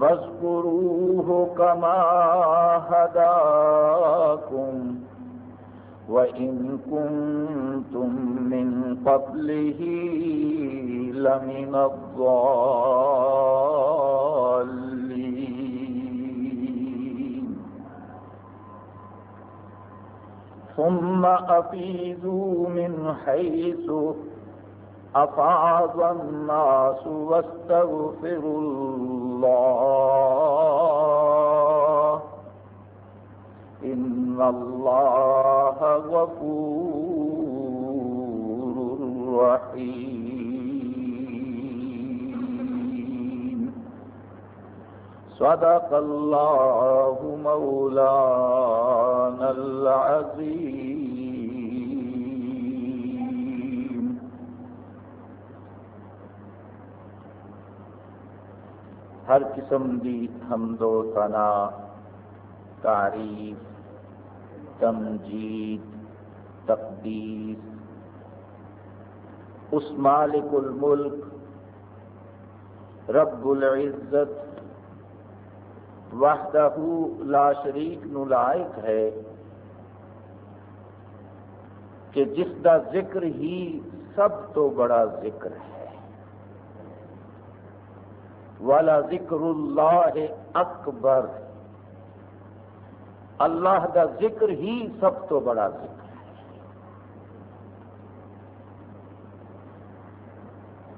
واذكروه كما هداكم وإن كنتم من قبله لمن الضالين. ثم أفيدوا من حيث أفاض الناس واستغفروا الله الله غفور رحيم. صدق الله مولانا العظيم. ہر قسم دی حمد و ثنا تعریف تمجید، تقدیس۔ اس مالک الملک، رب العزت، وحدہ لا شریک نو لائق ہے کہ جس دا ذکر ہی سب تو بڑا ذکر ہے۔ والا ذکر اللہ اکبر اللہ کا ذکر ہی سب تو بڑا ذکر ہے۔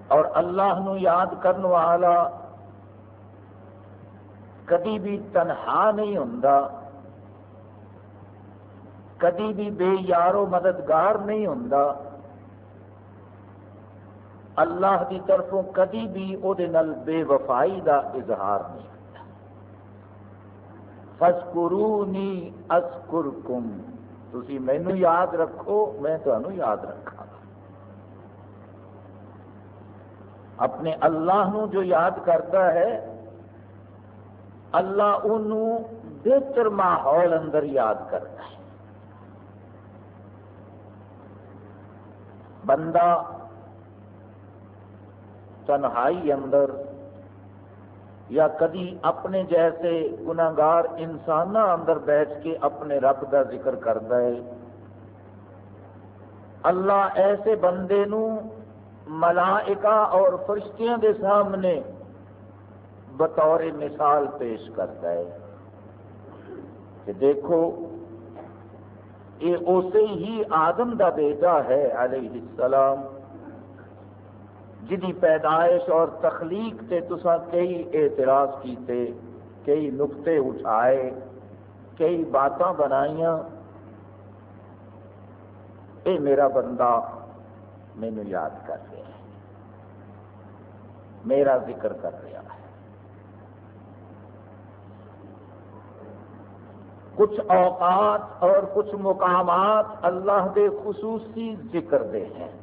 اور اللہ نو یاد کرنے والا کدی بھی تنہا نہیں ہوں کدی بھی بے یارو مددگار نہیں ہوں اللہ کی طرفوں کدی بھی وہ بے وفائی کا اظہار نہیں۔ فسکرونی اسکرکم تھی مینو یاد رکھو، میں تمہیں یاد رکھا اپنے اللہ نو جو یاد کرتا ہے، اللہ انہوں بہتر ماحول اندر یاد کرتا ہے۔ بندہ تنہائی اندر یا کدی اپنے جیسے گناگار انسان اندر بیٹھ کے اپنے رب کا ذکر کرتا ہے۔ اللہ ایسے بندے نو ملائکہ اور فرشتیاں دے سامنے بطور مثال پیش کرتا ہے۔ کہ دیکھو، یہ اسے ہی آدم دا بیٹا ہے علیہ السلام۔ جدی پیدائش اور تخلیق تے تسا کئی اعتراض کیتے، کئی نقطے اٹھائے، کئی باتاں بنائیاں۔ اے میرا بندہ، مینو یاد کر رہا ہے میرا ذکر کر رہا ہے۔ کچھ اوقات اور کچھ مقامات اللہ دے خصوصی ذکر دے ہیں۔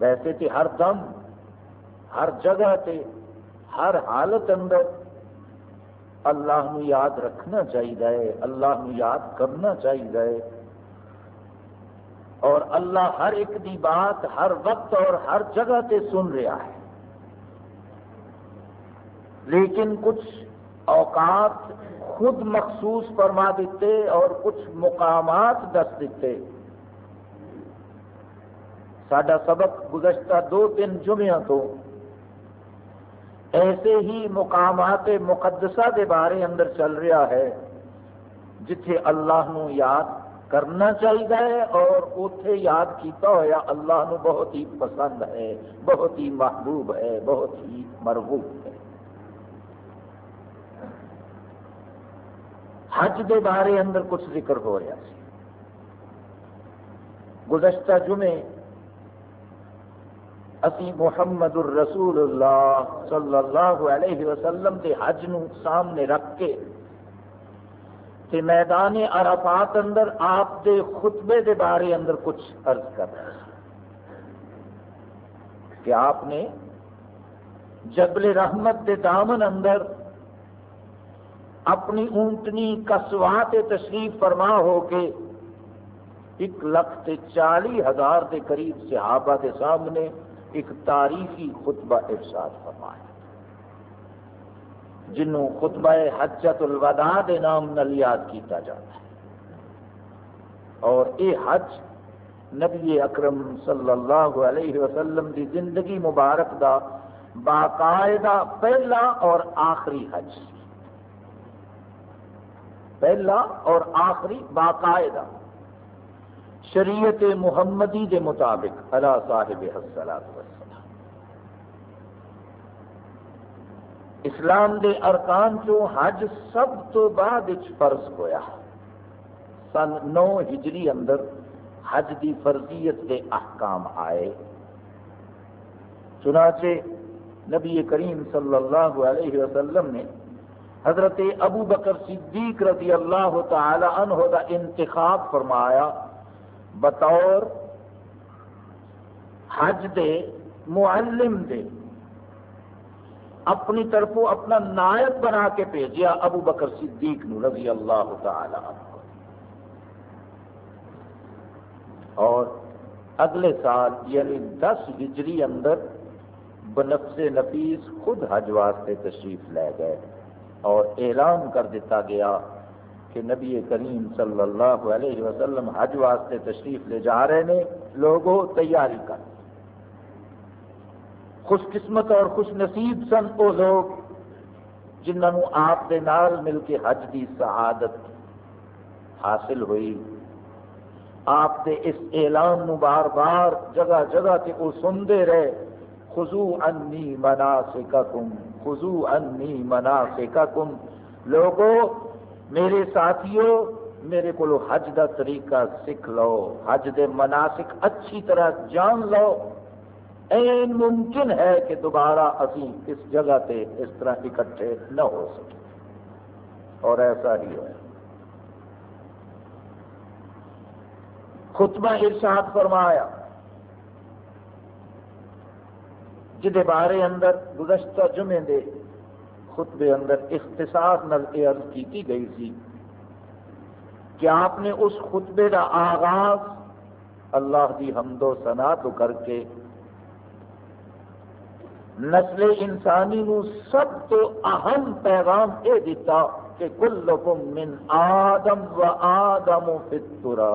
ویسے تو ہر دم، ہر جگہ تے، ہر حالت اندر اللہ نو یاد رکھنا چاہیے اللہ نو یاد کرنا چاہیے اور اللہ ہر ایک دی بات ہر وقت اور ہر جگہ تے سن رہا ہے۔ لیکن کچھ اوقات خود مخصوص فرما دیتے اور کچھ مقامات دس دیتے۔ سڈا سبق گزشتہ دو تین جمعہ تو ایسے ہی مقامات مقدسہ کے بارے اندر چل رہا ہے، جتھے اللہ نو یاد کرنا چاہیے اور اتے یاد کیتا ہوا اللہ نو بہت ہی پسند ہے، بہت ہی محبوب ہے، بہت ہی مرغوب ہے۔ حج دے بارے اندر کچھ ذکر ہو رہا سی۔ گزشتہ جمعے اسی محمد الرسول اللہ صلی اللہ علیہ وسلم کے حج نو سامنے رکھ کے تے میدان عرفات اندر آپ دے خطبے دے بارے اندر کچھ عرض کر رہا کہ آپ نے جبل رحمت دے دامن اندر اپنی اونٹنی کسوا تشریف فرما ہو کے ایک لکھ تے چالی ہزار کے قریب صحابہ کے سامنے ایک تاریخی خطبہ ارشاد فرمایا جنوں خطبہ حجت الوداع دے نام نل یاد کیتا جاتا ہے۔ اور اے حج نبی اکرم صلی اللہ علیہ وسلم دی زندگی مبارک دا باقاعدہ پہلا اور آخری حج۔ پہلا اور آخری باقاعدہ۔ شریعت محمدی دے مطابق اللہ صاحب حسلات اسلام دے ارکان چو حج سب تو بعد فرض ہویا۔ سن نو ہجری اندر حج دی فرضیت کے احکام آئے۔ چنانچہ نبی کریم صلی اللہ علیہ وسلم نے حضرت ابو بکر صدیق رضی اللہ تعالی عنہ دا انتخاب فرمایا۔ بطور حج دے، معلم دے۔ اپنی طرفوں اپنا نائب بنا کے بھیجیا ابو بکر صدیق نو رضی اللہ تعالی عنہ۔ اور اگلے سال یعنی دس ہجری اندر، بنفس نفیس خود حج واسطے تشریف لے گئے اور اعلان کر دیتا گیا کہ نبی کریم صلی اللہ علیہ وسلم حج واسطے تشریف لے جا رہے ہیں لوگوں تیاری کر۔ خوش قسمت اور خوش نصیب سن وہ لوگ جنہوں آپ کے نال مل کے حج کی سعادت حاصل ہوئی۔ آپ کے اس اعلان نو بار بار جگہ جگہ سے وہ سنتے رہے۔ خزو انی منا سکم خزو انی منا سکم لوگوں میرے ساتھیوں، میرے کو حج دا طریقہ سیکھ لو، حج دے مناسک اچھی طرح جان لو۔ این ممکن ہے کہ دوبارہ اسی اس جگہ تے اس طرح اکٹھے نہ ہو سکے اور ایسا ہی ہوا۔ خطبہ ارشاد فرمایا جہد بارے اندر گزشتہ جمعے دے خطبے اندر اختصاص نل عرض کی گئی تھی کہ آپ نے اس خطبے کا آغاز اللہ کی حمد و سنا تو کر کے نسل انسانی نو سب تو اہم پیغام یہ دیتا کہ کلکم من آدم و آدم و فطرا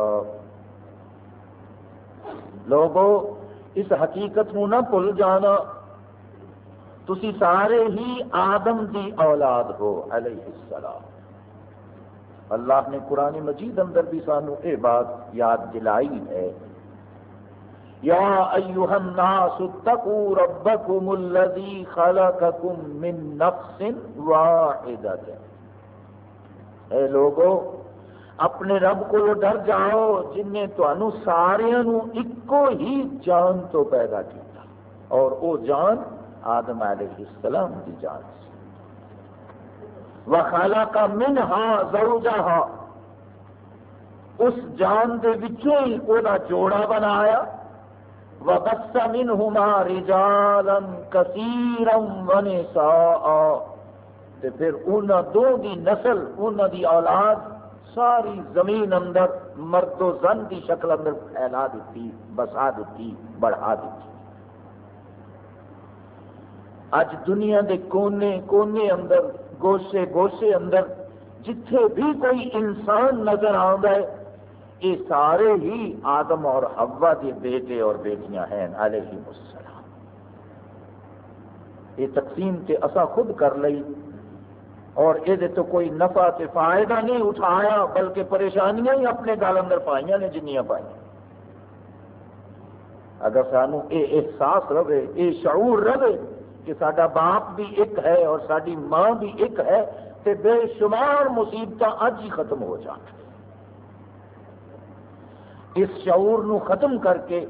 لوگوں اس حقیقت نو نہ بھول جانا تسی سارے ہی آدم دی اولاد ہو، علیہ السلام۔ اللہ نے قرآن مجید اندر بھی سانو یہ بات یاد دلائی ہے۔ یا ایوہ الناس اتقوا ربکم الذی خلقکم من نفس واحدت اے لوگو، اپنے رب کو ڈر جاؤ جن نے تنوع سارے ایکو ہی جان تو پیدا کیا اور وہ جان آدم علیہ السلام کی جان سے۔ وخالا کا من ہاں ضرور اس جان دے وچوں ہی وہ جوڑا بنایا۔ وبس من ہما رجالم کثیرم ون سا پھر انہوں دو دی نسل انہوں دی اولاد ساری زمین اندر مرد و زن کی شکل اندر پھیلا دیتی، بسا دیتی، بڑھا دیتی۔ اج دنیا دے کونے کونے اندر، گوشے گوشے اندر جتھے بھی کوئی انسان نظر ہے یہ سارے ہی آدم اور ہوا کے بیٹے اور بیٹیاں ہیں، علیہ السلام۔ یہ تقسیم تے اصا خود کر لئی اور یہ تو کوئی نفع تے فائدہ نہیں اٹھایا، بلکہ پریشانیاں ہی اپنے گل اندر پائیاں نے، جنیاں پائیں اگر سانو یہ احساس رہے یہ شعور رہے کہ سڈا باپ بھی ایک ہے اور ساری ماں بھی ایک ہے تو بے شمار مصیبت اج ہی ختم ہو جان اس شعور نو ختم کر کے،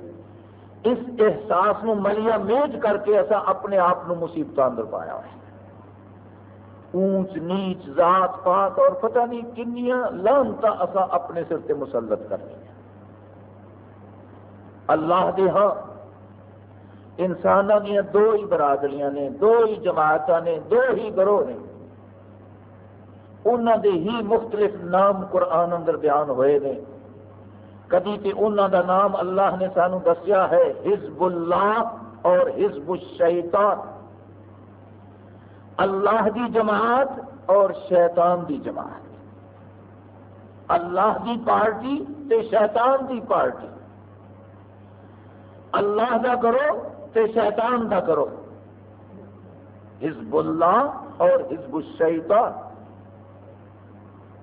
اس احساس نو ملیا میج کر کے ایسا اپنے آپ مصیبت اندر پایا ہے اونچ نیچ ذات پات اور پتہ نہیں کنیا لانتا اصا اپنے سر سے مسلط کرنی اللہ دے ہاں انسان دیا دو ہی برادریاں نے، دو ہی جماعت نے، دو ہی گروہ نے۔ انہوں دے ہی مختلف نام قرآن اندر بیان ہوئے نے۔ کدی تے انہوں دا نام اللہ نے سانو دسیا ہے، حزب اللہ اور حزب الشیطان۔ اللہ دی جماعت اور شیطان دی جماعت۔ اللہ دی پارٹی تے شیطان دی پارٹی۔ اللہ دا کرو تے شیطان دا کرو۔ حزب اللہ اور حزب الشیطان۔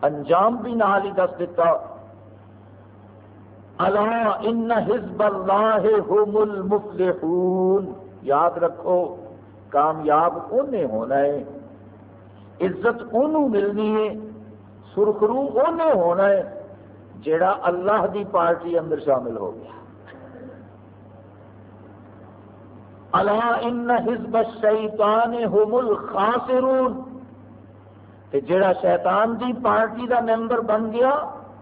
انجام بھی نال ہی دس دیتا۔ اللہ ان حزب اللہ هم المفلحون۔ یاد رکھو، کامیاب انہیں ہونا ہے۔ عزت انہوں ملنی ہے۔ سرخرو انہیں ہونا ہے۔ جڑا اللہ دی پارٹی اندر شامل ہو گیا۔ اللہ ان حزب الشیطان هم الخاسرون۔ جڑا شیطان دی پارٹی دا ممبر بن گیا،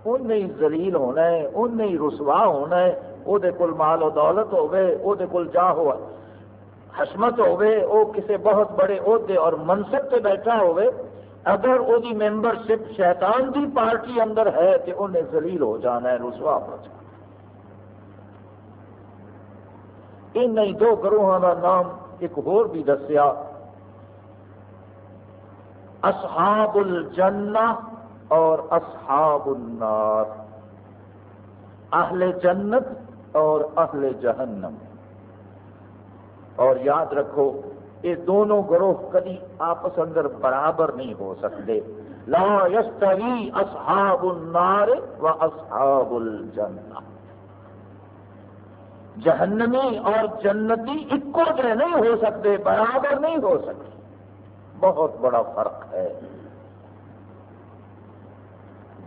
ان ہی ذلیل ہونا ہے، ان ہی رسوا ہونا ہے۔ او دے کل مال و دولت ہوئے، او دے کل جا ہوا حشمت ہوئے، او کسے بہت بڑے عہدے اور منصب سے بیٹھا ہوئے۔ اگر وہ ممبر شپ شیطان دی پارٹی اندر ہے تو انہیں ذلیل ہو جانا ہے، رسوا ہو جانا ان دو گروہوں کا نام ایک اور بھی دسیا۔ اصحاب الجنہ اور اصحاب النار اہل جنت اور اہل جہنم۔ اور یاد رکھو، یہ دونوں گروہ کدی آپس اندر برابر نہیں ہو سکتے۔ لا یستوی اصحاب النار و اصحاب الجنہ جہنمی اور جنتی ایکو جہ نہیں ہو سکتے، برابر نہیں ہو سکتے۔ بہت بڑا فرق ہے۔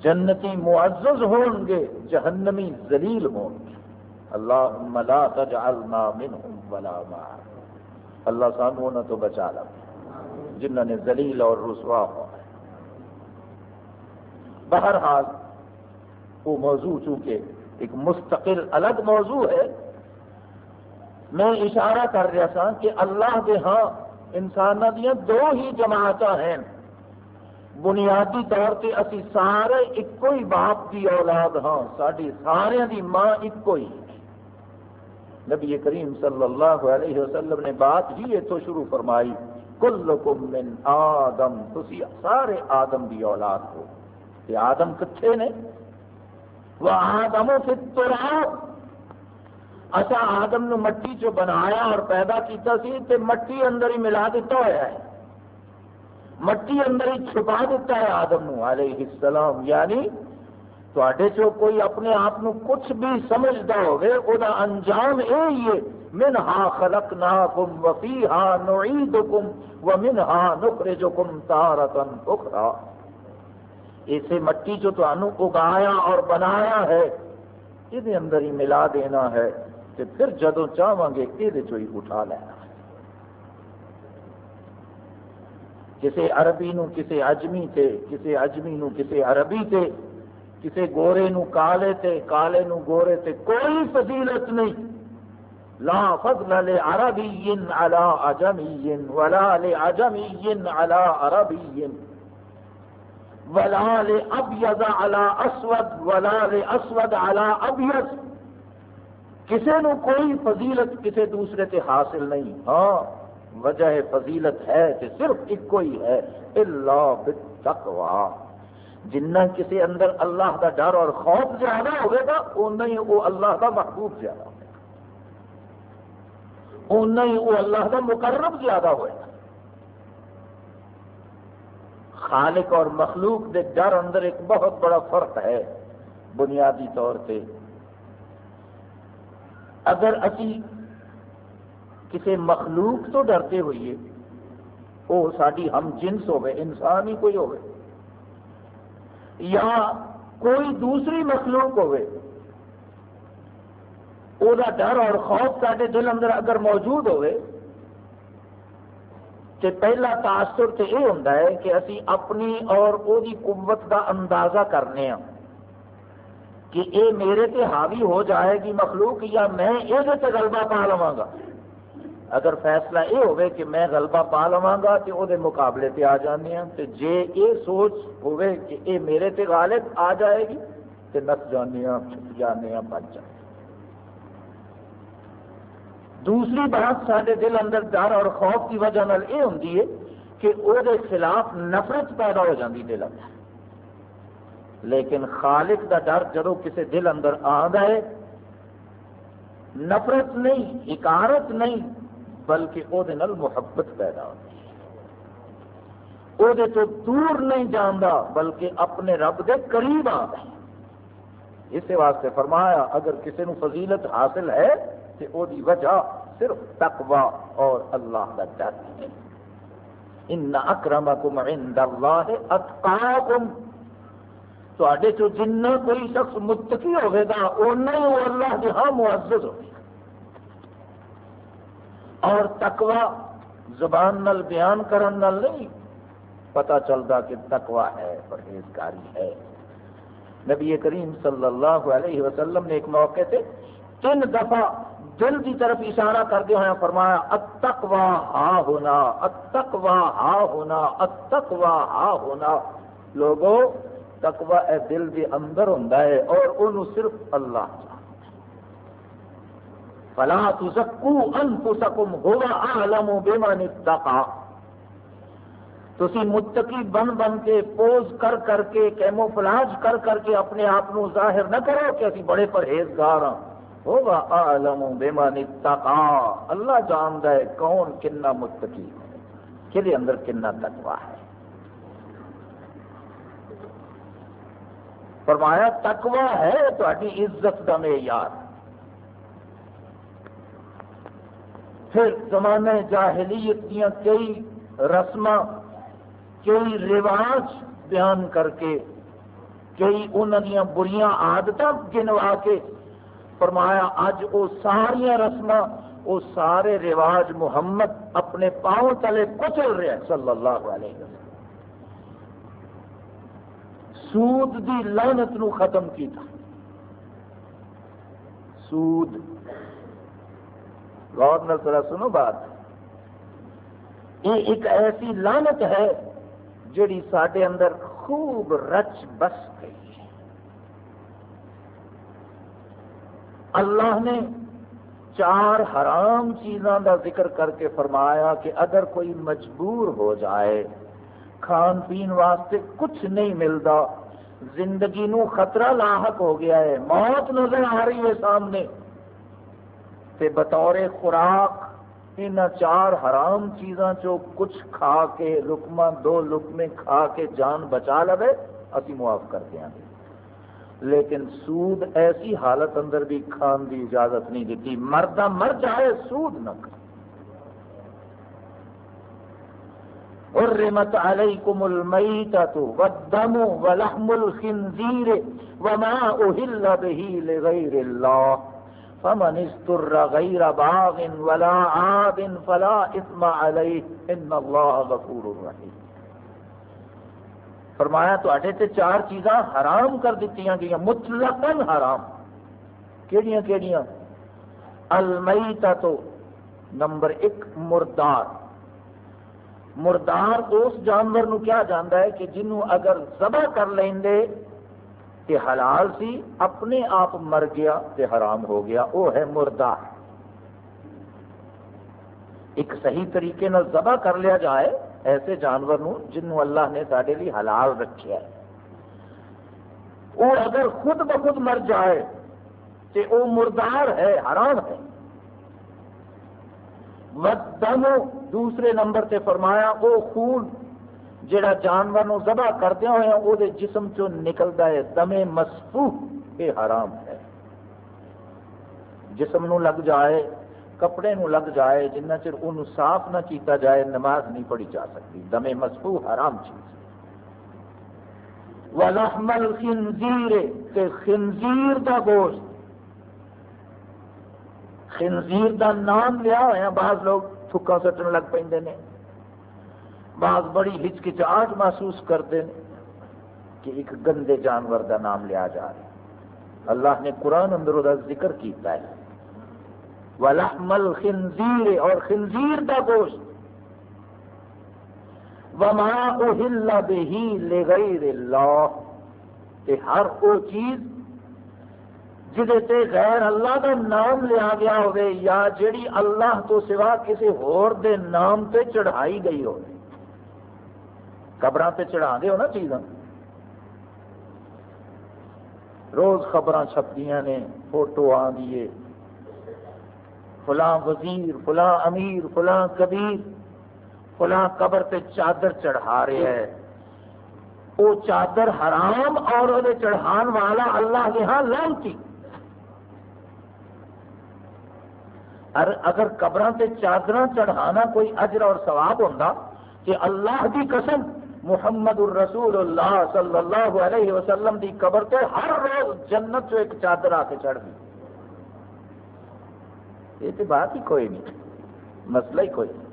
جنتی معزز ہون گے، جہنمی ذلیل ہون گے۔ اللہ لا تجعلنا منہم ولا ما اللہ سانو نہ تو بچا لا جنہوں نے ذلیل اور رسوا ہو بہرحال، وہ موضوع چونکہ ایک مستقل الگ موضوع ہے میں اشارہ کر رہا تھا کہ اللہ کے ہاں انسان دیا دو ہی جماعت ہیں۔ بنیادی طور پہ اسی سارے ایک ہی باپ کی اولاد ہاں ساری سارے دی ماں ایک ہی نبی کریم صلی اللہ علیہ وسلم نے بات ہی اتو شروع فرمائی، کلکم من آدم، تسی سارے آدم دی اولاد ہو۔ آدم کتھے نے؟ وہ آدم فی التراب۔ اچھا آدم نو مٹی چو بنایا اور پیدا کیتا سی، تے مٹی اندر ہی ملا دیتا ہوا ہے۔ مٹی اندر ہی چھپا دیتا ہے آدم نو، علیہ السلام۔ یعنی تے چو کوئی اپنے آپ نو کچھ بھی سمجھتا ہوئے او دا انجام یہی ہے۔ من ہا خلق نا کم وفی ہا نعید کم و من ہا نخر جو کم تارتن اخرا اسے مٹی جو تو اگایا اور بنایا ہے یہ اندر ہی ملا دینا ہے۔ کہ پھر جدو چاہوں گے یہ اٹھا لینا کسی عربی نو کسی اجمی تے کسی اجمی نو کسی عربی تے کسی گورے نو کالے تے، کالے نو گورے تے کوئی فضیلت نہیں۔ لا فضل لعربی علی اجمی ولا لعجمی علی عربی ولال ابیض علی اسود ولال اسود علی ابیض۔ کسی نو کوئی فضیلت کسی دوسرے تے حاصل نہیں۔ ہاں وجہ فضیلت ہے کہ صرف ایک ہی ہے اللہ بالتقوی جنہ کسی اندر اللہ کا ڈر اور خوف زیادہ ہوئے گا اُنہ ہی وہ اللہ کا محبوب زیادہ ہوگا اُنہ ہی وہ اللہ کا مقرب زیادہ ہوئے گا۔ خالق اور مخلوق کے ڈر اندر ایک بہت بڑا فرق ہے۔ بنیادی طور پہ اگر اسی کسی مخلوق تو ڈرتے ہوئیے وہ ساری ہم جنس ہوئے انسان ہی کوئی ہوئے یا کوئی دوسری مخلوق ہوئے وہ ڈر اور خوف سارے دل اندر اگر موجود ہوئے تو پہلا تاثر تو یہ ہوتا ہے کہ اسی اپنی اور وہ قوت کا اندازہ کرنے ہاں۔ کہ اے میرے تے حاوی ہو جائے گی مخلوق یا میں یہ غلبہ پا لوا گا؟ اگر فیصلہ یہ ہوئے کہ میں غلبہ پا لوا گا تو وہ مقابلے تے آ جانے ہیں تو جے یہ سوچ ہوئے کہ اے میرے تے غالب آ جائے گی تو نس جانے ہیں چھپ جانے ہیں بچ جانے ہاں۔ دوسری بات سارے دل اندر ڈر اور خوف کی وجہ یہ ہوں کہ وہ خلاف نفرت پیدا ہو جاتی دل اندر۔ لیکن خالق کا ڈر جدو کسی دل اندر آتا ہے، نفرت نہیں حکارت نہیں، بلکہ وہ محبت پیدا ہوتی وہ تو دور نہیں جانا بلکہ اپنے رب کے قریب آتا ہے۔ اس واسطے فرمایا، اگر کسی نو فضیلت حاصل ہے تو وہ وجہ صرف تقوی اور اللہ کا ڈر ہے۔ ان اکرمکم عند اللہ اتقاکم۔ تے چو جنہ کوئی شخص متقی ہوئے گا اُنہ ہی وہ اللہ کے ہاں معزز ہوگا اور تقوی زبان نل بیان کرن نل نہیں پتا چلتا کہ تقوی ہے، پرہیزگاری ہے۔ نبی کریم صلی اللہ علیہ وسلم نے ایک موقع سے تین دفعہ دل کی طرف اشارہ کرتے ہوئے فرمایا اتقوا ہا ہونا اتقوا ہا ہونا اتقوا ہا ہونا۔ لوگوں تقوی اے دل کے اندر ہوں اور انہوں صرف اللہ فلا تزکو انفسکم ہوا اعلم بمن اتقا تسی متقی بن بن کے پوز کر کر کے کیموفلاج کر کر کے اپنے آپ ظاہر نہ کرو کہ اسی بڑے پرہیزگار ہاں۔ ہوگا عالم بمن اتقا۔ اللہ جانتا ہے کون کنا متقی ہے کہ اندر کنا تقوی ہے۔ فرمایا تکوا ہے تاری عزت کا معیار۔ پھر زمانہ جاہلیت دیا کئی رسم کئی رواج بیان کر کے، کئی انہوں بریاں آدت گنوا کے فرمایا اج وہ ساریا رسم وہ سارے رواج محمد اپنے پاؤں تلے کچل رہے صلی اللہ علیہ وسلم۔ سود دی لانت نو ختم کیتا۔ سود۔ غور نال ذرا سنو بات۔ یہ ایک ایسی لانت ہے جڑی سڈے اندر خوب رچ بس گئی ہے۔ اللہ نے چار حرام چیزاں دا ذکر کر کے فرمایا کہ اگر کوئی مجبور ہو جائے کھان پین واسطے کچھ نہیں ملتا۔ زندگی نو خطرہ لاحق ہو گیا ہے۔ موت نظر آ رہی ہے سامنے۔ تے بطور خوراک ان چار حرام چیزاں چو کچھ کھا کے لکما دو لکمے کھا کے جان بچا لو ابھی معاف کر دیا گے لیکن سود ایسی حالت اندر بھی کھان کی اجازت نہیں دیتی۔ مردہ مر جائے، سود نہ کر حرمت عليكم الميتة والدم ولحم الخنزير وما أهل به لغير الله. فمن استر غير باغ ولا عاد فلا إثم عليه. إن الله غفور رحيم. فرمایا تو اٹھے تے چار چیزاں حرام کر دیتی گئی مطلقاً حرام. کیڑیاں کیڑیاں؟ المیتہ تو نمبر ایک، مردار. مردار اس جانور نو کیا جانا ہے کہ جنوں اگر ذبح کر لیں کہ حلال سی، اپنے آپ مر گیا تے حرام ہو گیا، وہ ہے مردار۔ ایک صحیح طریقے نال ذبح کر لیا جائے ایسے جانور نو جنوں اللہ نے سارے لیے حلال رکھا ہے۔ وہ اگر خود بخود مر جائے تو وہ مردار ہے، حرام ہے۔ ودم دوسرے نمبر تے فرمایا وہ خون جڑا جانور نو ذبح کردیا ہوا وہ جسم چو نکلتا ہے، دمے مسفو یہ حرام ہے۔ جسم نو لگ جائے، کپڑے نو لگ جائے، جنہ چر ان صاف نہ کیتا جائے، نماز نہیں پڑھی جا سکتی۔ دمے مسفو حرام چیز۔ وَلَحْمَ الْخِنْزِيرِ کہ خنزیر دا گوشت۔ خنزیر دا نام لیا ہوا بعض لوگ تھکا سٹن لگ پہ بعض بڑی ہچکچاہٹ محسوس کرتے ہیں کہ ایک گندے جانور دا نام لیا جا رہا ہے۔ اللہ نے قرآن اندر دا ذکر کیتا ہے۔ وَلَحْمَ الْخِنْزِيرِ، اور خنزیر دا گوشت۔ وَمَا أُهِلَّ بِهِ لِغَيْرِ اللَّهِ، کہ ہر وہ چیز جہد غیر اللہ کا نام لیا گیا ہوئے یا جڑی اللہ تو سوا کسی ہور دے نام تے چڑھائی گئی ہو قبر تے چڑھا دے ہو نا چیزاں۔ روز خبر چھپدیاں نے، فوٹو آ دیے فلاں وزیر، فلاں امیر، فلاں کبیر، فلاں قبر تے چادر چڑھا رہے ہیں۔ وہ چادر حرام اور وہ چڑھان والا اللہ کے ہاں لانتی۔ اگر قبر سے چادر چڑھانا کوئی اجر اور ثواب ہوتا کہ اللہ کی قسم محمد الرسول اللہ صلی اللہ علیہ وسلم کی قبر سے ہر روز جنت چ ایک چادر آ کے چڑھ گئی یہ تو بات ہی کوئی نہیں، مسئلہ ہی کوئی نہیں۔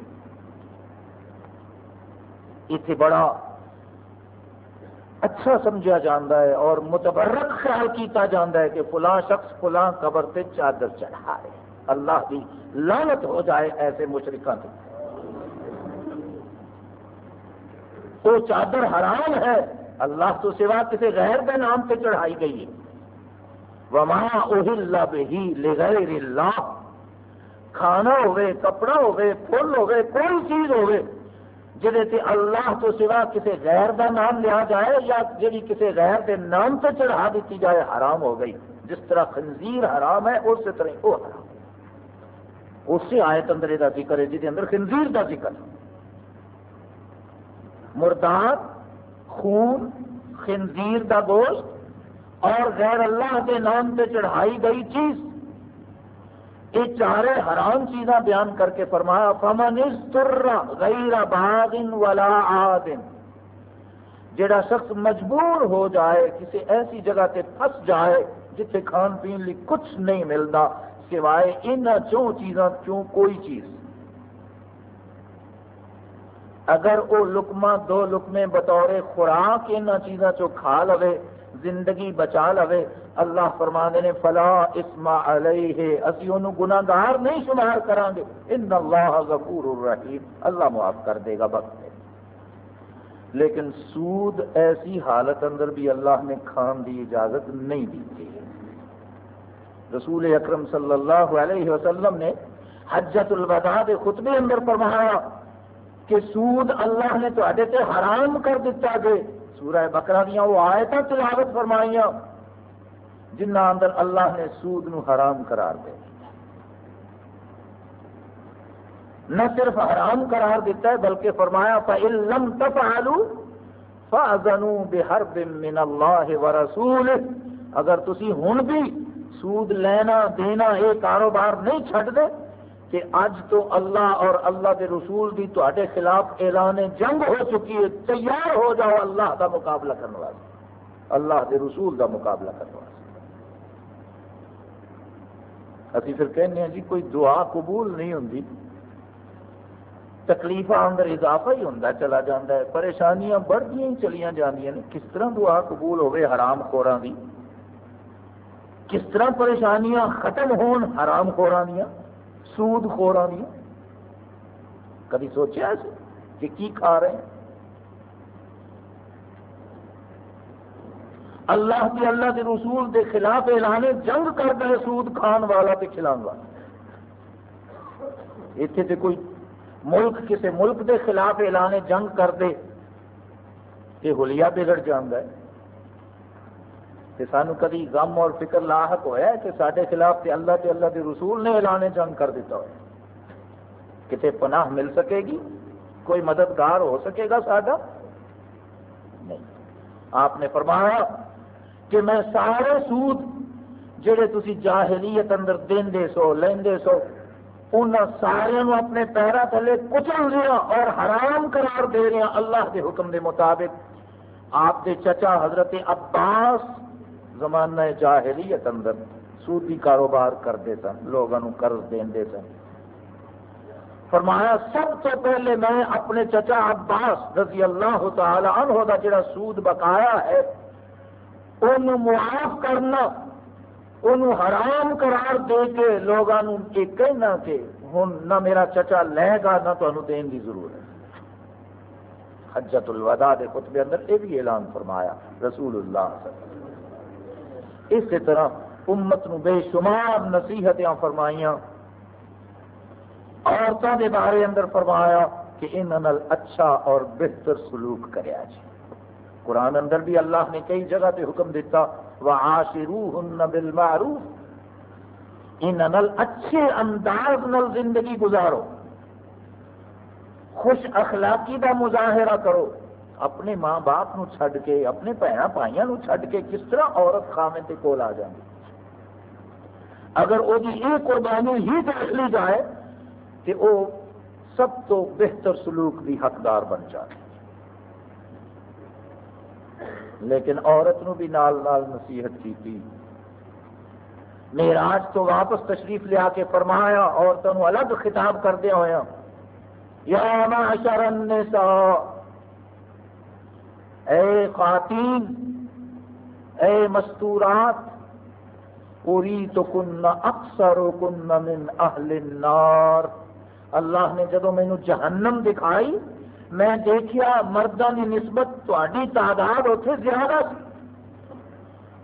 اتنے بڑا اچھا سمجھا جاتا ہے اور متبرک خیال کیتا جاتا ہے کہ فلاں شخص فلاں قبر سے چادر چڑھا رہے اللہ کی لانت ہو جائے ایسے مشرقہ وہ چادر حرام ہے، اللہ تو سوا کسی غیر کے نام پہ چڑھائی گئی ہے۔ وما اہل بہی لغیر اللہ کھانا ہوئے، کپڑا ہوئے پھول ہوئے، کوئی چیز ہوئے جہد سے اللہ تو سوا کسی غیر کا نام لیا جائے یا جی کسی غیر کے نام سے چڑھا دیتی جائے، حرام ہو گئی۔ جس طرح خنزیر حرام ہے اس طرح وہ حرام۔ اسی آیت اندر یہ ذکر ہے جی اندر خنزیر کا ذکر مردار خون، خنزیر کا گوشت اور غیر اللہ کے نام سے چڑھائی گئی چیز۔ یہ چارے حرام چیزاں بیان کر کے فرمایا، فمن غیر باغ ولا آدن جڑا شخص مجبور ہو جائے، کسی ایسی جگہ تے پھنس جائے، جتھے کھان پین لی کچھ نہیں ملتا سوائے ان چوں چیزاں، چوں کوئی چیز۔ اگر وہ لکما دو لکمے بطور خوراک ان چیزاں چو کھا لوے، زندگی بچا لوے، اللہ فرما نے، فلا اسما علیہ، اسی انہوں گناہگار نہیں شمار کریں گے۔ ان اللہ غفور الرحیم، اللہ معاف کر دے گا وقت لیکن سود ایسی حالت اندر بھی اللہ نے کھان دی، اجازت نہیں دی تھی۔ رسول اکرم صلی اللہ علیہ وسلم نے حجت الوداع کے خطبے اندر فرمایا کہ سود اللہ نے تے حرام کر دیتا گے سورہ بکرا دیا وہ آیت تلاوت فرمائیاں جنہ اندر اللہ نے سود نو حرام قرار دے نہ صرف حرام قرار دیتا ہے بلکہ فرمایا، فَإِن لَمْ تَفْعَلُوا فَأَذَنُوا بِحَرْبٍ مِّنَ اللَّهِ وَرَسُولِهِ۔ اگر تسی ہن بھی سود لینا دینا یہ کاروبار نہیں چھڈ دے کہ اج تو اللہ اور اللہ کے رسول بھی تے خلاف اعلان جنگ ہو چکی ہے، تیار ہو جاؤ اللہ کا مقابلہ کرنے واسطے۔ اللہ کے رسول کا مقابلہ کرنے واسطے۔ ابھی پھر کہنے ہیں جی کوئی دعا قبول نہیں ہوتی تکلیف اندر اضافہ ہی ہوتا چلا جاتا ہے۔ پریشانیاں بڑھتی ہی چلیاں جانیاں کس طرح دعا قبول ہوئے حرام خوراں دی؟ کس طرح پریشانیاں ختم ہون حرام خوران دیا سود خوران دیا کبھی سوچا ایسے کہ کی کھا رہے ہیں؟ اللہ کے اللہ کے رسول کے خلاف اعلان جنگ کر دے سود کھان والا تے کھلان والا۔ اتنے تے کوئی ملک کسی ملک کے خلاف اعلان جنگ کر دے کہ ہولیا بگڑ جانا ہے۔ کہ سانو کدی غم اور فکر لاحق ہوا ہے کہ سارے خلاف تے اللہ کے اللہ کے رسول نے اعلان جنگ کر دیتا ہو کتنے پناہ مل سکے گی؟ کوئی مددگار ہو سکے گا ساڈا؟ نہیں۔ آپ نے فرمایا کہ میں سارے سود جڑے تسی جاہلیت اندر دے سو، لیندے سو ان سارے اپنے پیرا تھلے کچل دیا ہاں اور حرام قرار دے رہا ہاں اللہ کے حکم دے مطابق۔ آپ کے چچا حضرت عباس زمانہ جاہلیت اندر سودی کاروبار کرتے سن لوگوں قرض دے سن۔ فرمایا، سب تو پہلے میں اپنے چچا عباس رضی اللہ تعالی عنہ دا جڑا سود بقایا ہے ان معاف کرنا ان حرام قرار دے کے لوگوں یہ کہنا کہ ہوں نہ میرا چچا لے گا، نہ تمہیں دین کی ضرورت ہے۔ حجت الوداع کے خطبے اندر یہ بھی اعلان فرمایا، رسول اللہ صلی اللہ علیہ وسلم۔ اسی طرح امت نو بے شمار نصیحت فرمائیاں۔ عورتوں کے بارے اندر فرمایا کہ انہوں اچھا اور بہتر سلوک کریا جائے۔ قرآن اندر بھی اللہ نے کئی جگہ پہ حکم دیتا وَعَاشِرُوهُنَّ بِالْمَعْرُوفِ۔ ان اچھے انداز نل زندگی گزارو۔ خوش اخلاقی کا مظاہرہ کرو۔ اپنے ماں باپ نو چھڈ کے، اپنے بھن بھائیاں نو چھڈ کے کس طرح عورت خامے کے کول آ جائے اگر وہ قربانی ہی دیکھ لی جائے کہ وہ سب تو بہتر سلوک کی حقدار بن جائے۔ لیکن عورت نو بھی نال نال نصیحت کی تھی میراج تو واپس تشریف لیا کے فرمایا عورتوں الگ خطاب کردیا ہوا یا معشر النساء اے خواتین، اے مستورات پوری تو کن اکثر کن من اہل النار۔ اللہ نے جدو مینو جہنم دکھائی، میں دیکھیا مردوں کی نسبت تاری تعداد اتنے زیادہ سی۔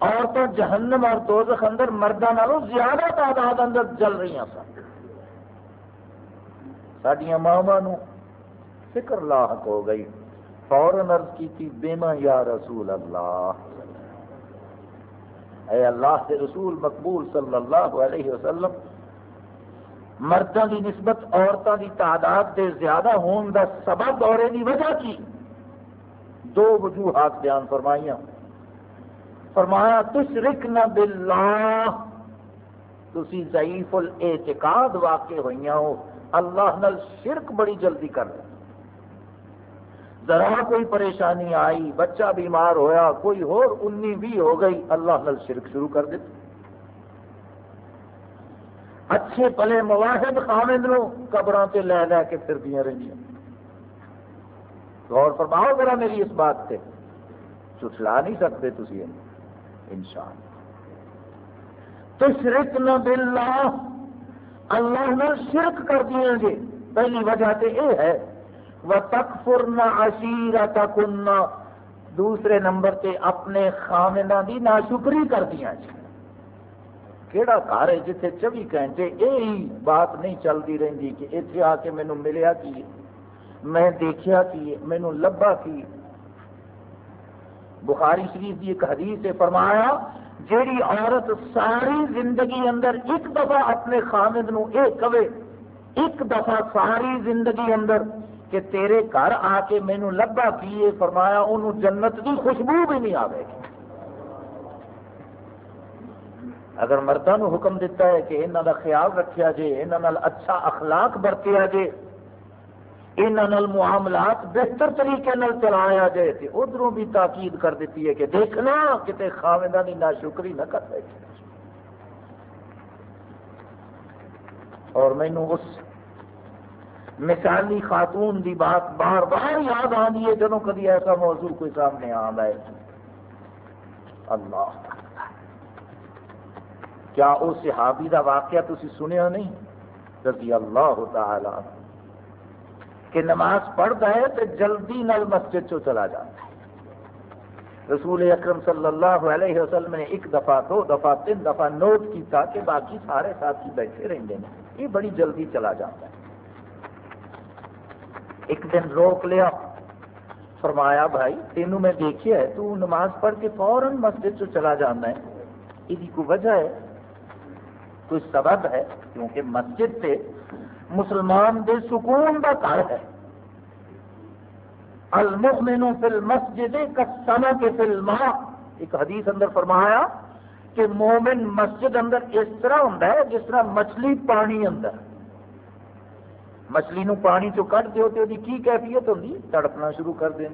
عورتیں جہنم اور دوزخ اندر مردوں نالوں زیادہ تعداد اندر جل رہی سن۔ سڈیا ماوا فکر لاحق ہو گئی۔ فورن عرض کی تھی، بیما یا رسول اللہ۔ اے اللہ کے رسول مقبول صلی اللہ علیہ وسلم مردوں کی نسبت عورتوں کی تعداد کے زیادہ ہون کا سبب اور یہ وجہ کی؟ دو وجوہات بیان فرمائیاں۔ فرمایا تشرک نہ باللہ، تسی ضعیف الاعتقاد واقع ہوئی ہو۔ اللہ نل شرک بڑی جلدی کر لیں ذرا کوئی پریشانی آئی، بچہ بیمار ہویا، کوئی اور انی بھی ہو گئی، اللہ نل شرک شروع کر دیتی اچھے پلے مواحد خامد نو قبروں سے لے لے کے پھر دیا رہی غور فرماؤ ذرا میری اس بات سے چٹلا نہیں سکتے تھی انسان تو شرک نہ باللہ، اللہ نے شرک کر دیا گے۔ پہلی وجہ تو یہ ہے وہ تک فرنا عشیرہ دوسرے نمبر تے اپنے خامدہ کی ناشکری کر دیا جی۔ کہڑا گھر ہے جیتے چوبی گھنٹے یہی بات نہیں چلتی رہتی کہ اتنے آ کے مینو ملیا کی میں دیکھا کی مینو لبا کی بخاری شریف کی ایک حدیث سے فرمایا، جیڑی عورت ساری زندگی اندر ایک دفعہ اپنے خامد نو اے کہے، ایک دفعہ ساری زندگی اندر کہ تیرے گھر آ کے مینو لبا کی؟ فرمایا انہوں جنت کی خوشبو بھی نہیں آئے گی۔ اگر مردوں نے حکم دیتا ہے کہ انہوں کا خیال رکھا جائے انہوں اچھا اخلاق برتیا جائے انہوں معاملات بہتر طریقے نال چلایا جائے تو ادھر بھی تاکید کر دیتی ہے کہ دیکھنا کتنے خاوندہ کی نہ شکری نہ کر بیٹھے اور مینو اس مثالی خاتون دی بات بار بار یاد آنی ہے جدو کدی ایسا موضوع کوئی سامنے آ ہے اللہ۔ کیا وہ صحابی دا واقعہ تھی سنیا نہیں؟ رضی اللہ تعالی کہ نماز پڑھتا ہے تو جلدی نل مسجد چو چلا جاتا ہے۔ رسول اکرم صلی اللہ علیہ وسلم نے ایک دفعہ، دو دفعہ، تین دفعہ نوٹ کیتا کہ باقی سارے ساتھی بیٹھے رہتے ہیں۔ یہ بڑی جلدی چلا جاتا ہے۔ ایک دن روک لیا۔ فرمایا، بھائی، تینوں میں دیکھیا ہے تو نماز پڑھ کے فوراً مسجد سے چلا جانا ہے۔ یہ کوئی وجہ ہے۔ کوئی سبب ہے؟ کیونکہ مسجد سے مسلمان دے سکون کا گھر ہے۔ المؤمن فی المسجد کسما کے فی الماء۔ ایک حدیث اندر فرمایا کہ مومن مسجد اندر اس طرح ہوں جس طرح مچھلی پانی اندر۔ مچھلی نو پانی چو کٹ دیو تو کی کیفیت ہوں تڑپنا شروع کر دیں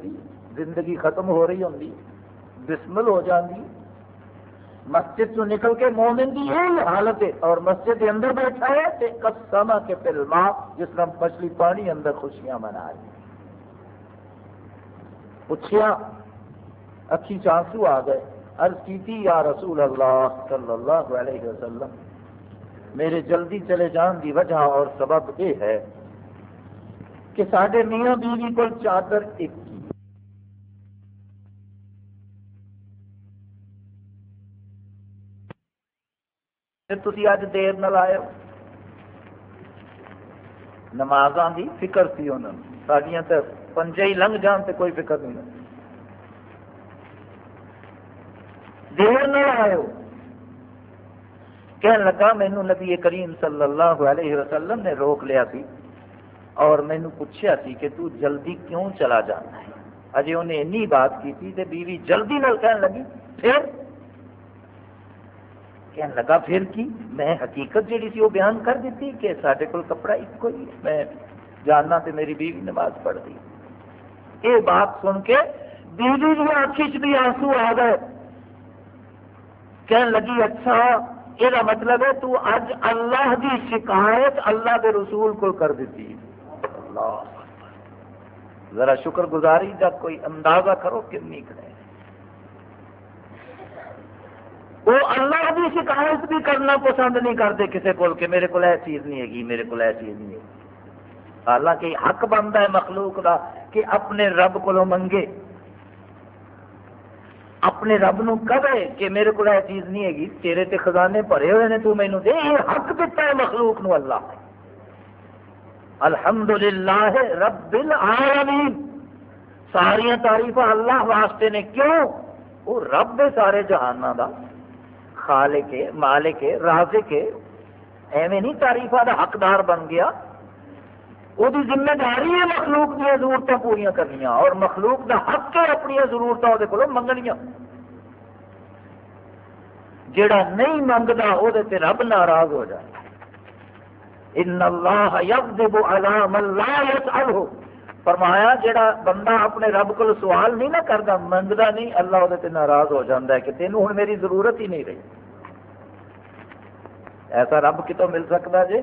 زندگی ختم ہو رہی ہوں بسمل ہو جاندی۔ مسجد چو نکل کے مومن کی یہی حالت ہے اور مسجد کے اندر بیٹھا ہے تو کسما کے فلما جس طرح مچھلی پانی اندر خوشیاں منا رہی۔ پوچھیا، اکھی چانسو آ گئے۔ عرض کی تھی، یا رسول اللہ صلی اللہ علیہ وسلم، میرے جلدی چلے جان کی وجہ اور سبب یہ ہے کہ سارے میاں بیوی کو چادر ایک تھی اج دیر نہ آئے نماز کی فکر سی انہوں سڈیا تو پنجے ہی لنگ جان سے کوئی فکر نہیں۔ دیر نہ آئے کہنے لگا مینو نبی کریم صلی اللہ علیہ وسلم نے روک لیا سی۔ اور مینو پوچھا سی کہ تو جلدی کیوں چلا جانا ہے؟ اجے انہیں اینی بات کی تھی تے بیوی جلدی نال کہنے لگی، پھر؟ کہنے لگا، پھر کی؟ میں حقیقت جیڑی سی وہ بیان کر دیتی کہ سارے کول کپڑا ایک ہی میں جاننا تے میری بیوی نماز پڑھ دی یہ بات سن کے بیوی کی آنکھی چ بھی آنسو آ گئے۔ کہنے لگی اچھا یہ مطلب ہے تو اج اللہ کی شکایت اللہ کے رسول کو کر دیتی۔ ذرا شکر گزاری کا کوئی اندازہ کرو کنی کرے وہ اللہ کی شکایت بھی کرنا پسند نہیں کرتے کسی کو کہ میرے کو چیز نہیں ہے، میرے کو چیز نہیں ہے۔ حالانکہ حق بنتا ہے، مخلوق کا کہ اپنے رب کو منگے۔ اپنے رب نو کہے کہ میرے کو چیز نہیں ہے، تیرے تے خزانے بھرے ہوئے نے، تو مینو دے، یہ حق دیتا ہے مخلوق نو اللہ۔ الحمد للہ رب العالمین۔ ساریا تعریف اللہ واسطے نے کیوں؟ وہ رب سارے جہانوں کا خالق مالک رازق ایویں نہیں تعریف کا حقدار بن گیا۔ وہ ذمہ داری ہے مخلوق دیا ضرورت پوریا کرنی اور مخلوق کا حق ہے اپنی ضرورت وہ منگنیا جڑا نہیں منگتا وہ رب ناراض ہو جائے۔ ان اللہ یغضب علی من لا يسأله فرمایا جڑا بندہ اپنے رب کو سوال نہیں نہ کرتا منگتا نہیں، اللہ وہ ناراض ہو جاتا ہے کہ تینوں ہوں میری ضرورت ہی نہیں رہی. ایسا رب کتوں مل سکتا جی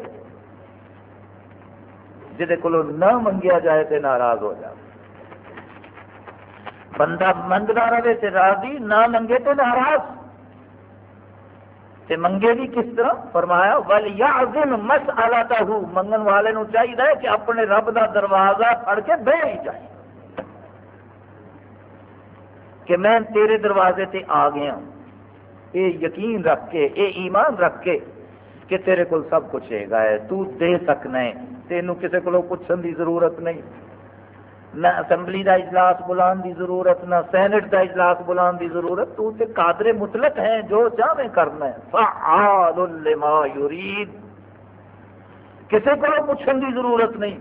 جہد کو نہ منگیا جائے تو ناراض ہو جائے بندہ منگتا رہے تو راضی، نہ منگے تو ناراض. تے منگے بھی کس طرح؟ فرمایا ول یا مس منگن والے نو چاہیے کہ اپنے رب دا دروازہ پڑھ کے بہ ہی جائے۔ کہ میں تیرے دروازے تے آ گیا اے یقین رکھ کے، اے ایمان رکھ کے کہ تیرے کو سب کچھ ہے۔ تو دے سکنا ہے تینوں کسی کو پوچھنے کی ضرورت نہیں۔ نہ اسمبلی کا اجلاس بلان کی ضرورت، نہ سینٹ کا اجلاس بلان کی ضرورت، تو تے قادر مطلق ہیں جو چاہے کرنا ہے۔ فعال لما یرید۔ کسی کو پوچھنے کی ضرورت نہیں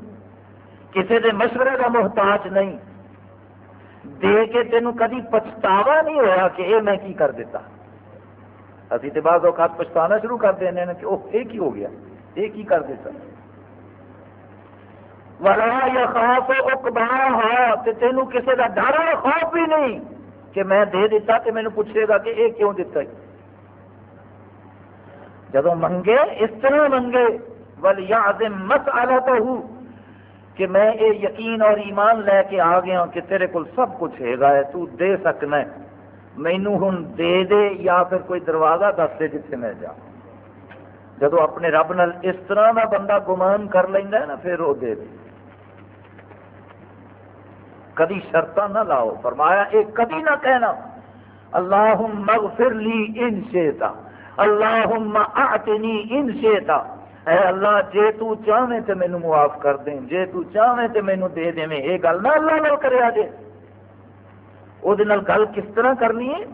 کسی کے مشورے کا محتاج نہیں۔ دے کے تینوں کدی پچھتاوا نہیں ہوا کہ یہ میں کی کر دیتا۔ ابھی تو بعض اوقات پچھتانا شروع کر دینے کہ وہ یہ ہو گیا؟ یہ کی کر دیتا؟ ولا یا خوف اقبا تینوں کسی کا ڈر خوف بھی نہیں کہ میں دے دیتا تو مینو پوچھے گا کہ یہ کیوں دیتا ہے۔ جدو منگے، اس طرح منگے ول یا مت تو کہ میں یہ یقین اور ایمان لے کے آ گیا کہ تیرے کو سب کچھ ہے گا ہے، تو دے سکنا ہے۔ مینو ہوں دے دے یا پھر کوئی دروازہ دس دے جتنے میں جا جدو اپنے رب نال اس طرح کا بندہ گمان کر لینا ہے نا، پھر وہ دے دے۔ کدی شرط نہ لاؤ۔ فرمایا یہ کدی نہ کہنا۔ اللہ مغفر لی ان شیتا اللہ اعتنی ان شیتا اے اللہ، جے تو چاہے تو مینو معاف کر دیں، جے تو چاہے تو مینو دے دیں یہ گل نہ اللہ نال کرے جے وہ گل کس طرح کرنی ہے؟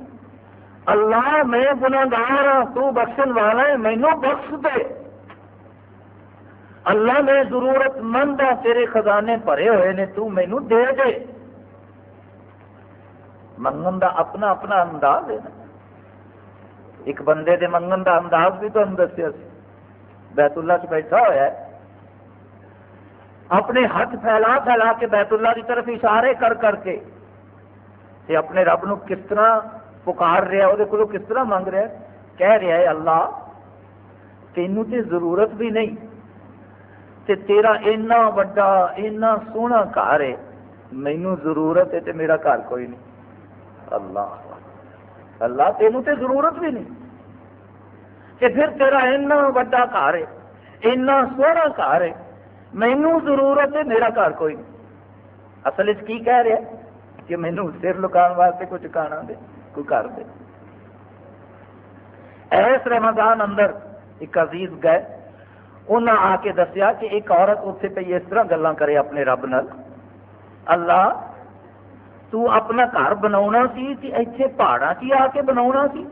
اللہ، میں گناگار ہاں تو بخشن والا ہے مینو بخش دے۔ اللہ، میں ضرورت مند ہاں تیرے خزانے بھرے ہوئے نے، تو مینو دے دے۔ منگن دا اپنا اپنا انداز ہے نا ایک بندے دے منگن دا انداز بھی تو دسیا بیت اللہ سے بیٹھا ہوا ہے اپنے ہاتھ پھیلا پھیلا کے بیت اللہ کی طرف اشارے کر کر کے تے اپنے رب نو کس طرح پکار رہا وہ کو کس طرح مانگ رہا ہے کہہ رہا ہے اللہ تینوں تے ضرورت بھی نہیں تے تیرا اینا وڈا اینا سونا گھر ہے مینو ضرورت ہے تے میرا گھر کوئی نہیں اللہ۔ اللہ تینوں تے ضرورت بھی نہیں۔ کہ پھر تیرا اینا وڈا گھر ہے اینا سونا گھر ہے مینو ضرورت ہے، میرا گھر کوئی نہیں۔ اصل اس کی کہہ رہا ہے کہ مینو سر لکان واسطے کچھ کھانا دے، کوئی کر دے۔ ایس رمضان اندر ایک عزیز گئے انہیں آ کے دسیا کہ ایک عورت اتنے پہ اس طرح گلا کرے اپنے رب نال۔ اللہ تو اپنا گھر بنا سی اتنے پہاڑا چ آ کے بنا سی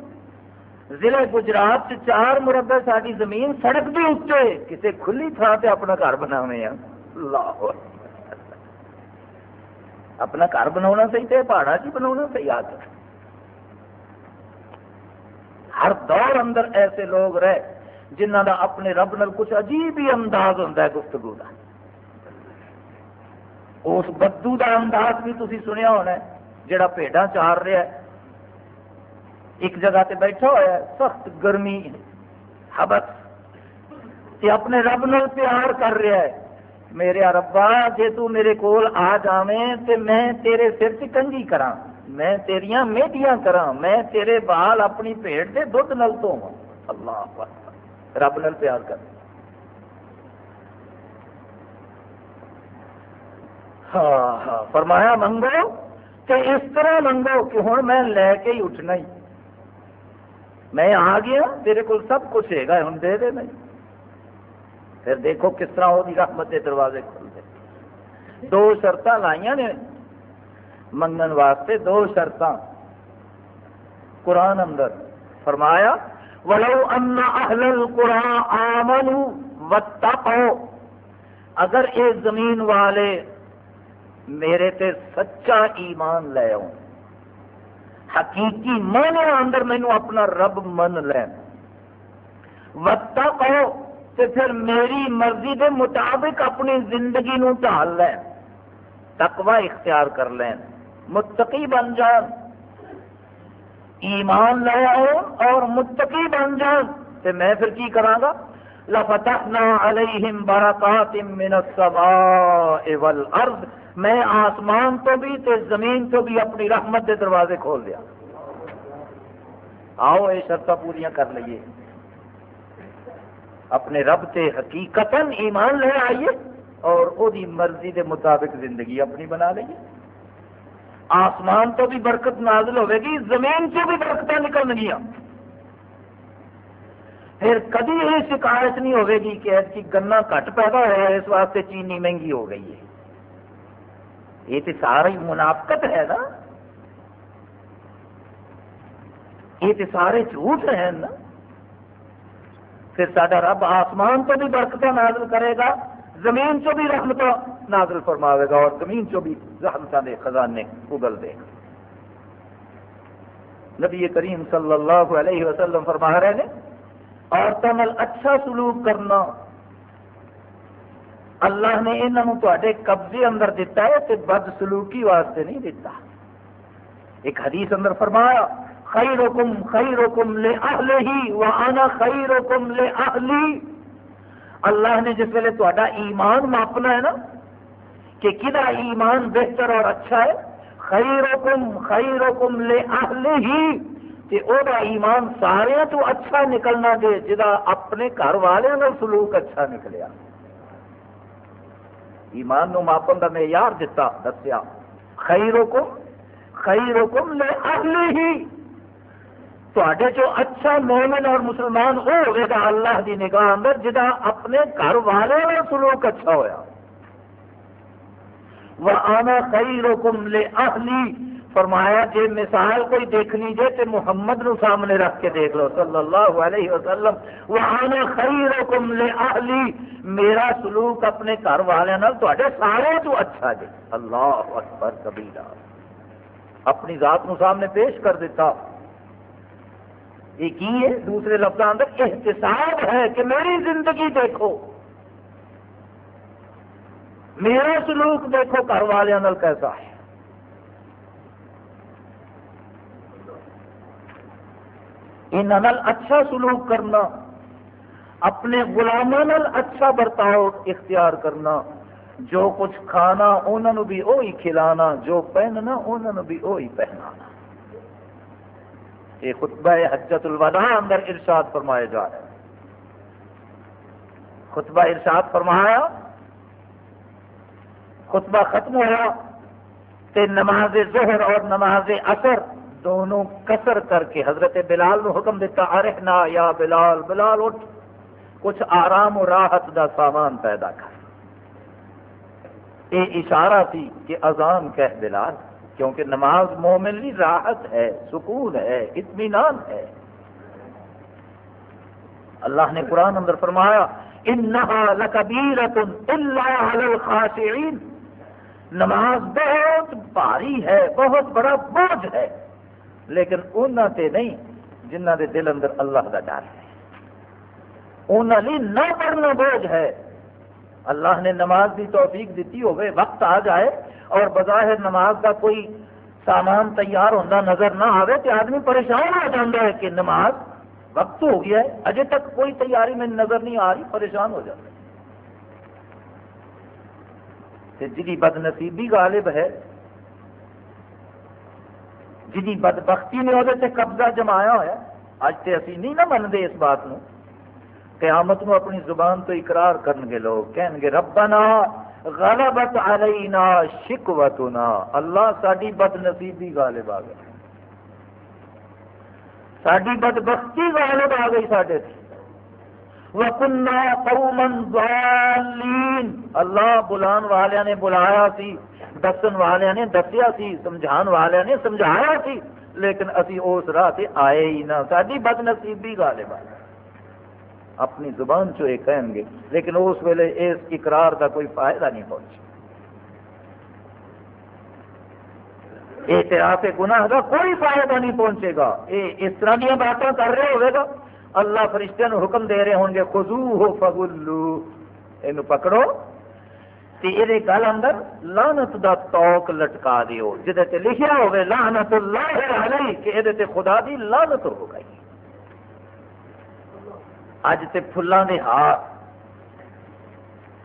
ضلع گجرات چار مربع ساری زمین سڑک بھی اتنے کسی کھلی تھان سے اپنا گھر بنا اللہ اپنا گھر بنا صحیح تو پہاڑا چ بنا صحیح آ کر ہر دور اندر ایسے لوگ رہے جنہ دا اپنے رب نال کچھ عجیب ہی انداز ہوتا ہے گفتگو کا اس بدو دا انداز بھی تھی سنیا ہونا ہے، جڑا پیڈا چار رہا ہے۔ ایک جگہ تے بیٹھا ہوا ہے، سخت گرمی حبت تے اپنے رب نال پیار کر رہا ہے۔ میرے ربا، جے تو میرے کول آ جاویں تے میں تیرے سر سے کنجی کراں۔ میں تیریاں میٹیاں کراں۔ میں تیرے بال اپنی پیٹ دے دھد نل تو اللہ رب نل پیار کر۔ ہاں ہاں فرمایا منگو کہ اس طرح منگو کہ ہوں میں لے کے ہی اٹھنا ہی۔ میں آ گیا، تیرے کو سب کچھ ہے۔ گا ہوں دے دے نہیں۔ پھر دیکھو کس طرح وہ رحمت کے دروازے کھلتے دو شرط لائیا نے۔ منگن واسطے دو شرط قرآن اندر فرمایا، ولو ان اہل القرآن آمنوا واتقوا۔ اگر یہ زمین والے میرے تے سچا ایمان لے آؤ حقیقی معنی اندر مینو اپنا رب من لین۔ واتقوا تے پھر میری مرضی دے مطابق اپنی زندگی نو ڈال لین۔ تقوی اختیار کر لین۔ متقی بن جان۔ ایمان لے آؤ اور متقی بن جان۔ تو میں پھر کی کرا گا؟ لفتحنا علیہم برکات من السماء والارض۔ میں آسمان تو بھی تے زمین تو بھی اپنی رحمت دے دروازے کھول دیا۔ آؤ یہ شرط پوریا کر لیے اپنے رب تے حقیقتا ایمان لے آئیے اور وہ مرضی دے مطابق زندگی اپنی بنا لئیے۔ آسمان تو بھی برکت نازل ہوے گی، زمین سے بھی برکت نکل گیا پھر کدی یہ شکایت نہیں ہوے گی کہ ایسی گنا گھٹ پیدا ہوا ہے، اس واسطے چینی مہنگی ہو گئی ہے۔ یہ تو ساری منافقت ہے نا۔ یہ تو سارے جھوٹ ہیں نا۔ پھر سارا رب آسمان تو بھی برکت نازل کرے گا، زمین چو بھی رحمت نازل فرماوے گا اور زمین چو بھی رحمت دے خزانے اگل دے۔ گا نبی کریم صلی اللہ علیہ وسلم فرما رہے ہیں عورتوں اچھا سلوک کرنا۔ اللہ نے انہوں تے قبضے اندر دیتا ہے تے بد سلوکی واسطے نہیں دیتا ایک حدیث اندر فرمایا، خیرکم خیرکم لے اہلہی وانا خیرکم لے اہلی اللہ نے جس ویلے تا ایمان ماپنا ہے نا، کہ کدا ایمان بہتر اور اچھا ہے؟ خیرکم خیرکم لے اہلے او دا ایمان سارے تو اچھا نکلنا دے، جدا اپنے گھر والوں کا سلوک اچھا نکلیا۔ ایمان نو ماپن کا معیار دتا، دسیا، خیرکم خیرکم لے اہلی ہی تے جو اچھا مومن اور مسلمان وہ ہوئے گا اللہ دی نگاہ اندر جہاں اپنے گھر والے کا سلوک اچھا ہوا وہ آنا خی رکم لے اہلی فرمایا جی مثال کوئی دیکھنی جائے تو محمد نو سامنے رکھ کے دیکھ لو. صلی اللہ علیہ وسلم وہ آنا خی لے اہلی میرا سلوک اپنے گھر والوں تے سارے تو اچھا جی اللہ اکبر کبیلا اپنی ذات نو سامنے پیش کر دیتا۔ یہ کی ہے؟ دوسرے لفظ اندر، احتساب ہے کہ میری زندگی دیکھو۔ میرا سلوک دیکھو گھر والوں کیسا ہے۔ ان اچھا سلوک کرنا، اپنے غلاموں اچھا برتاؤ اختیار کرنا، جو کچھ کھانا انہوں بھی وہی کھلانا، جو پہننا انہوں بھی وہی پہنانا۔ یہ خطبہ حجت الوداع اندر ارشاد فرمایا جا رہا ہے۔ خطبہ ارشاد فرمایا، خطبہ ختم ہوا، تے نماز ظہر اور نماز اثر دونوں کسر کر کے حضرت بلال نو حکم دیتا ارحنا یا بلال بلال اٹھ، کچھ آرام و راحت دا سامان پیدا کر۔ یہ اشارہ تھی کہ اذان کہہ بلال، کیونکہ نماز مومن لی راحت ہے، سکون ہے، اطمینان ہے۔ اللہ نے قرآن اندر فرمایا نماز بہت بھاری ہے، بہت بڑا بوجھ ہے۔ لیکن انہوں سے نہیں جنہ دے دل اندر اللہ کا ڈر ہے۔ انہوں نے نہ پڑھنا بوجھ ہے۔ اللہ نے نماز کی توفیق دیتی ہوئے وقت آ جائے اور بظاہر نماز کا کوئی سامان تیار ہوتا نظر نہ آئے تو آدمی پریشان ہو جاتا ہے کہ نماز وقت ہو گیا ہے، اجے تک کوئی تیاری میں نظر نہیں آ رہی، پریشان ہو جاتا ہے۔ جی بد نصیبی غالب ہے۔ جی بد بختی نے وہ قبضہ جمایا ہوا اج تو اسی نہیں نہ منتے اس بات نو۔ قیامت نو اپنی زبان تو اقرار کرن گے لوگ کہیں گے ربنا غلبت علینا شکوتنا۔ اللہ ساری بد نصیبی غالب آ گئی ساری بد بختی غالب آ گئی سڈے وکنا قومن ضالین اللہ بلان والے نے بلایا سی۔ دسن والے نے دسیا سی، سمجھان والے نے سمجھایا سی، لیکن اسی اس راہ سے آئے ہی نہ۔ ساری بد نصیبی غالب آ گئی اپنی زبان چو یہ کہیں گے، لیکن اس ویلے اس اقرار کا کوئی فائدہ نہیں پہنچا اعتراف گناہ کا کوئی فائدہ نہیں پہنچے گا۔ یہ اس طرح دیا باتیں کر رہے ہوئے گا۔ اللہ فرشتے حکم دے رہے ہوں گے خزو ہو فگلو یہ پکڑو۔ یہ گل اندر لانت دا توک لٹکا دیو جہد لکھا ہوئے لانت اللہ علیہ، کہ یہ خدا دی لانت ہو گئی۔ اج تے فلاں دے ہار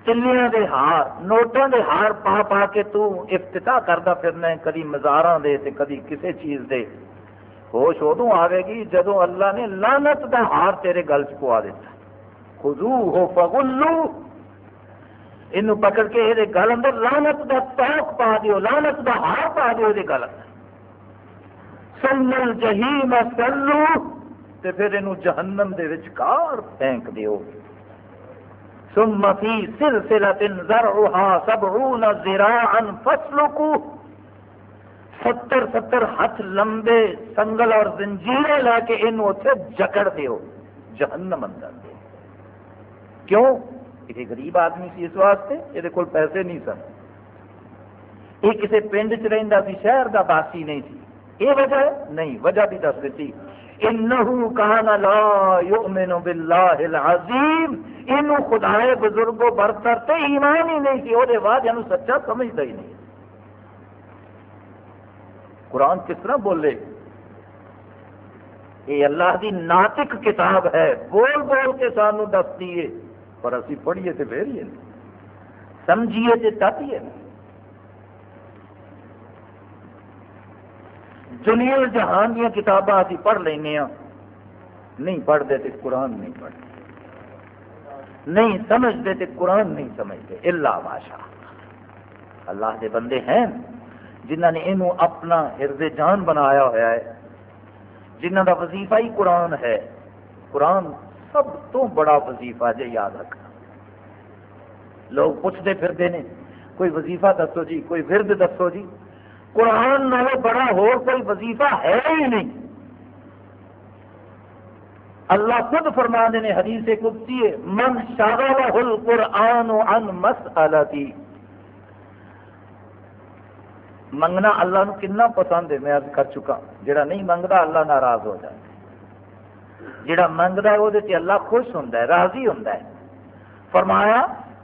چلیاں دے ہار، نوٹاں دے ہار پا پا کے تو افتتاح کردا پھرنا ہے، کدی مزاراں دے تے کدی کسے چیز دے۔ ہوش ادو آئے گی جدو اللہ نے لانت دا ہار تیرے گل چ پوا دیتا۔ خزو ہو یہ پکڑ کے یہ گل اندر لانت دا توک پا دیو لانت دا ہار پا دیو یہ گل اندر۔ سنل جہیم سلو تے پھر یہ جہنم دے وچکار پھینک دیو۔ ثم فی سلسلۃ ذرعها سبعون ذراعا فاسلکوا ستر ستر ہاتھ لمبے سنگل اور زنجیریں لے کے ان اتنے جکڑ دیو، جہنم اندر دے کیوں؟ یہ غریب آدمی سی اس واسطے؟ یہ کول پیسے نہیں سن۔ یہ کسی پنڈ چ رہتا سی، شہر کا باسی نہیں سی۔ یہ وجہ ہے؟ نہیں، وجہ بھی دس دیتی انہو کان لا یؤمن باللہ العظیم۔ برتر تے ایمان ہی نہیں کی او دے بعد انہو سچا سمجھدا ہی نہیں۔ قرآن کس طرح بولے؟ یہ اللہ دی ناطق کتاب ہے، بول بول کے سانو دس دیے پر اسی پڑھیے تے پھر ہی سمجھیے تے تاتیے نہیں دنیا جہان دیا کتاباں ابھی پڑھ لینا ہاں۔ نہیں پڑھتے تو قرآن نہیں پڑھتے۔ نہیں سمجھتے تو قرآن نہیں سمجھتے۔ اللہ ماشا اللہ۔ کے بندے ہیں۔ جنہ نے یہ اپنا ہرد جان بنایا ہوا ہے۔ جنہ کا وظیفہ ہی قرآن ہے۔ قرآن سب تو بڑا وظیفہ جی یاد رکھنا۔ لوگ پوچھتے پھرتے ہیں کوئی وظیفہ دسو جی کوئی ورد دسو جی۔ قرآن نالوں بڑا ہو کوئی وظیفہ ہے ہی نہیں۔ اللہ خود فرما نے، حدیث قدسی ہے، من شاغلہ القرآن عن مسئلتی منگنا اللہ نو کنا پسند ہے، میں کر چکا، جڑا نہیں منگتا اللہ ناراض ہو جائے۔ جڑا منگتا ہے وہ اللہ خوش ہوں راضی ہوں فرمایا،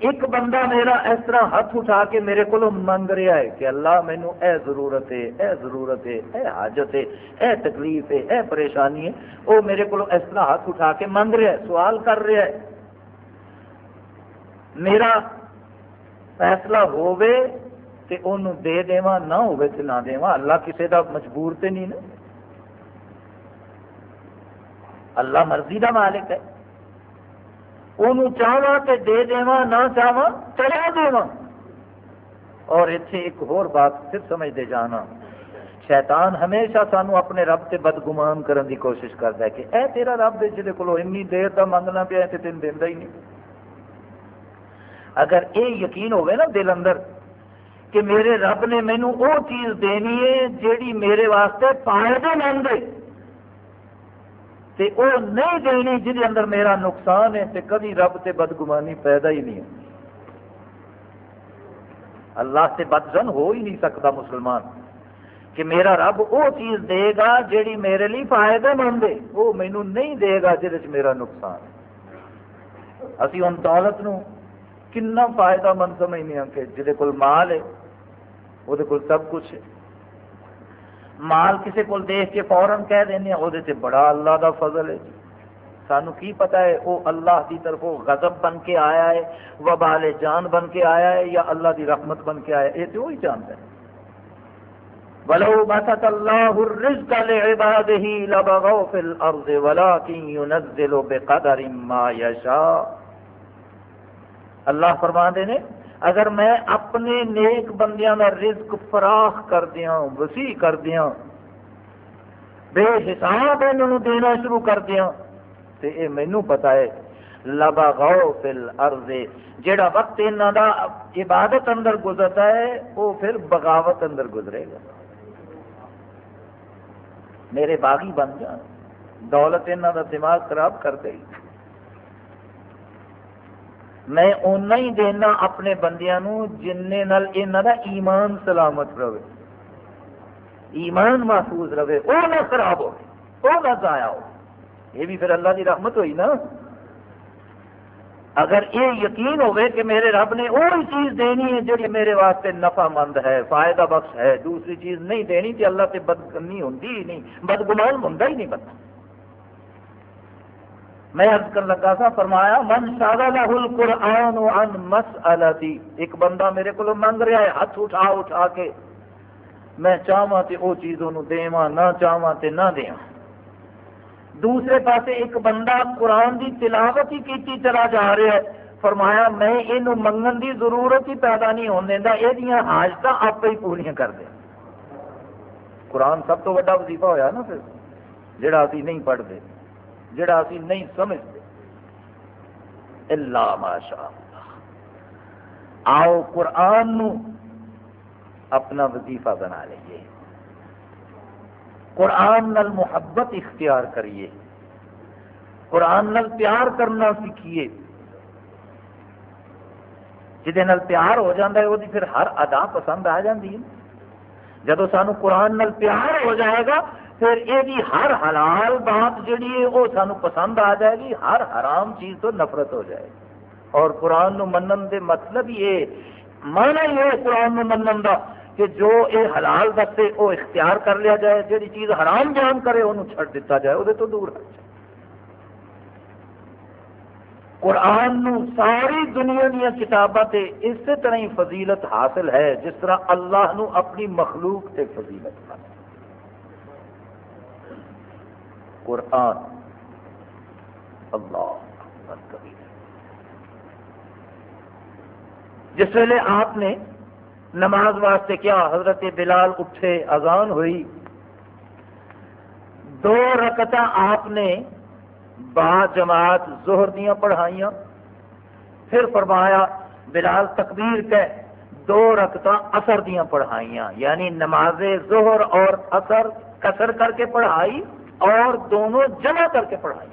ایک بندہ میرا اس طرح ہاتھ اٹھا کے میرے کو منگ رہا ہے کہ اللہ مینو اے ضرورت ہے، اے ضرورت ہے، اے حاجت ہے، اے تکلیف ہے، اے پریشانی ہے وہ میرے کو اس طرح ہاتھ اٹھا کے منگ رہا ہے، سوال کر رہا ہے۔ میرا فیصلہ ہوے تے انہوں دے دیواں، نہ ہوے تے نہ دیواں، اللہ کسے دا مجبور تے نہیں نا۔ اللہ مرضی دا مالک ہے۔ انہوں چاہوا تے دے دیواں، نہ چاہوا چلا دیواں۔ اور اتنے ایک اور بات پھر سمجھتے جانا۔ شیطان ہمیشہ سانو اپنے رب سے بدگمان کرنے کی کوشش کرتا ہے کہ اے تیرا رب جہد کو اینی دیر کا منگنا پیا تو تین دینا ہی نہیں۔ اگر یہ یقین ہوگا نا دل اندر کہ میرے رب نے مینو وہ چیز دینی ہے جیڑی میرے واسطے فائدے مند ہے۔ تے او نہیں دینی جہد اندر میرا نقصان ہے تے کبھی رب سے بدگمانی پیدا ہی نہیں ہے۔ اللہ سے بدزن ہو ہی نہیں سکتا مسلمان کہ میرا رب وہ چیز دے گا جیڑی میرے لیے فائدہ مند ہے وہ مینو نہیں دے گا جہد میرا نقصان ہے۔ اسی ان دولت نو کنا فائدہ مند سمجھنے ہیں کہ جہد کول مال ہے وہ سب کچھ ہے۔ مال کسی کو دیکھ کے فوراً کہہ دینے وہ بڑا اللہ دا فضل ہے۔ سانو کی پتا ہے؟ وہ اللہ کی طرف غضب بن کے آیا ہے، وبال جان بن کے آیا ہے یا اللہ دی رحمت بن کے آیا ہے؟ یہ تو وہی جانتا ہے۔ ولو بسط اللہ الرزق لعباده لبغوا في الارض ولكن ينزل بقدر ما يشاء۔ اللہ فرما دے نے اگر میں اپنے نیک بندیاں کا رزق فراخ کر دیا وسیع کر دیا بے حساب انہوں دینا شروع کر دیا تو یہ مینو پتا ہے لبا گو فل ارض جہا وقت انہوں کا عبادت اندر گزرتا ہے وہ پھر بغاوت اندر گزرے گا۔ میرے باغی بن جان، دولت انہوں کا دماغ خراب کر دے گی۔ میں اُنہ ہی دینا اپنے بندیاں جن کا ایمان سلامت رہے۔ ایمان محفوظ رہے۔ وہ نہ خراب ہو وہ نہ ضائع ہو۔ یہ بھی پھر اللہ کی رحمت ہوئی نا۔ اگر یہ یقین ہوگئے کہ میرے رب نے وہی چیز دینی ہے جی میرے واسطے نفع مند ہے، فائدہ بخش ہے، دوسری چیز نہیں دینی تو اللہ سے بدگنی ہوں ہی نہیں، بدگمان ہوں ہی نہیں بتا میں عرض کر لگا تھا، فرمایا، من شاغلہ القرآن عن مسئلتی ایک بندہ میرے کو منگ رہا ہے، ہاتھ اٹھا اٹھا کے۔ میں چاہواں تے او چیز انہوں دیواں، نہ چاہواں تے نہ دیواں۔ دوسرے پاسے ایک بندہ قرآن دی تلاوت ہی کیتی چلا جا رہا ہے۔ فرمایا، میں یہ منگن دی ضرورت ہی پیدا نہیں ہونے دا یہ حاجت آپ ہی پوریاں کر دیں قرآن سب تو بڑا وظیفہ ہویا نا پھر، جڑا اسی نہیں پڑھتے جڑا اسی نہیں سمجھتے۔ اللہ ماشاء آؤ قرآن نو اپنا وظیفہ بنا لیے قرآن نل محبت اختیار کریے۔ قرآن نل پیار کرنا سیکھیے۔ جہد پیار ہو جاتا ہے وہ پھر ہر ادا پسند آ جاتی ہے۔ جب سانو قرآن نل پیار ہو جائے گا پھر یہ ہر حلال بات جڑی ہے، وہ سانو پسند آ جائے گی، ہر حرام چیز تو نفرت ہو جائے گی۔ اور قرآن نو منن دے مطلب یہ مانا ہی ہے قرآن نو منن دا کہ جو یہ حلال دسے، وہ اختیار کر لیا جائے جی چیز حرام بیان کرے وہ چھڑ دیتا جائے، وہ تو دور رکھ جائے۔ قرآن نو ساری دنیا دیا کتاباں تے اسی طرح ہی فضیلت حاصل ہے، جس طرح اللہ نو اپنی مخلوق تے فضیلت حاصل قرآن۔ اللہ جس ویلے آپ نے نماز واسطے کیا، حضرت بلال اٹھے، اذان ہوئی۔ دو رکعت آپ نے با جماعت زہر دیا پڑھائیاں۔ پھر فرمایا، بلال تکبیر کہ دو رکعت اثر دیا پڑھائیاں یعنی نماز زہر اور اثر کثر کر کے پڑھائی۔ اور دونوں جمع کر کے پڑھائی۔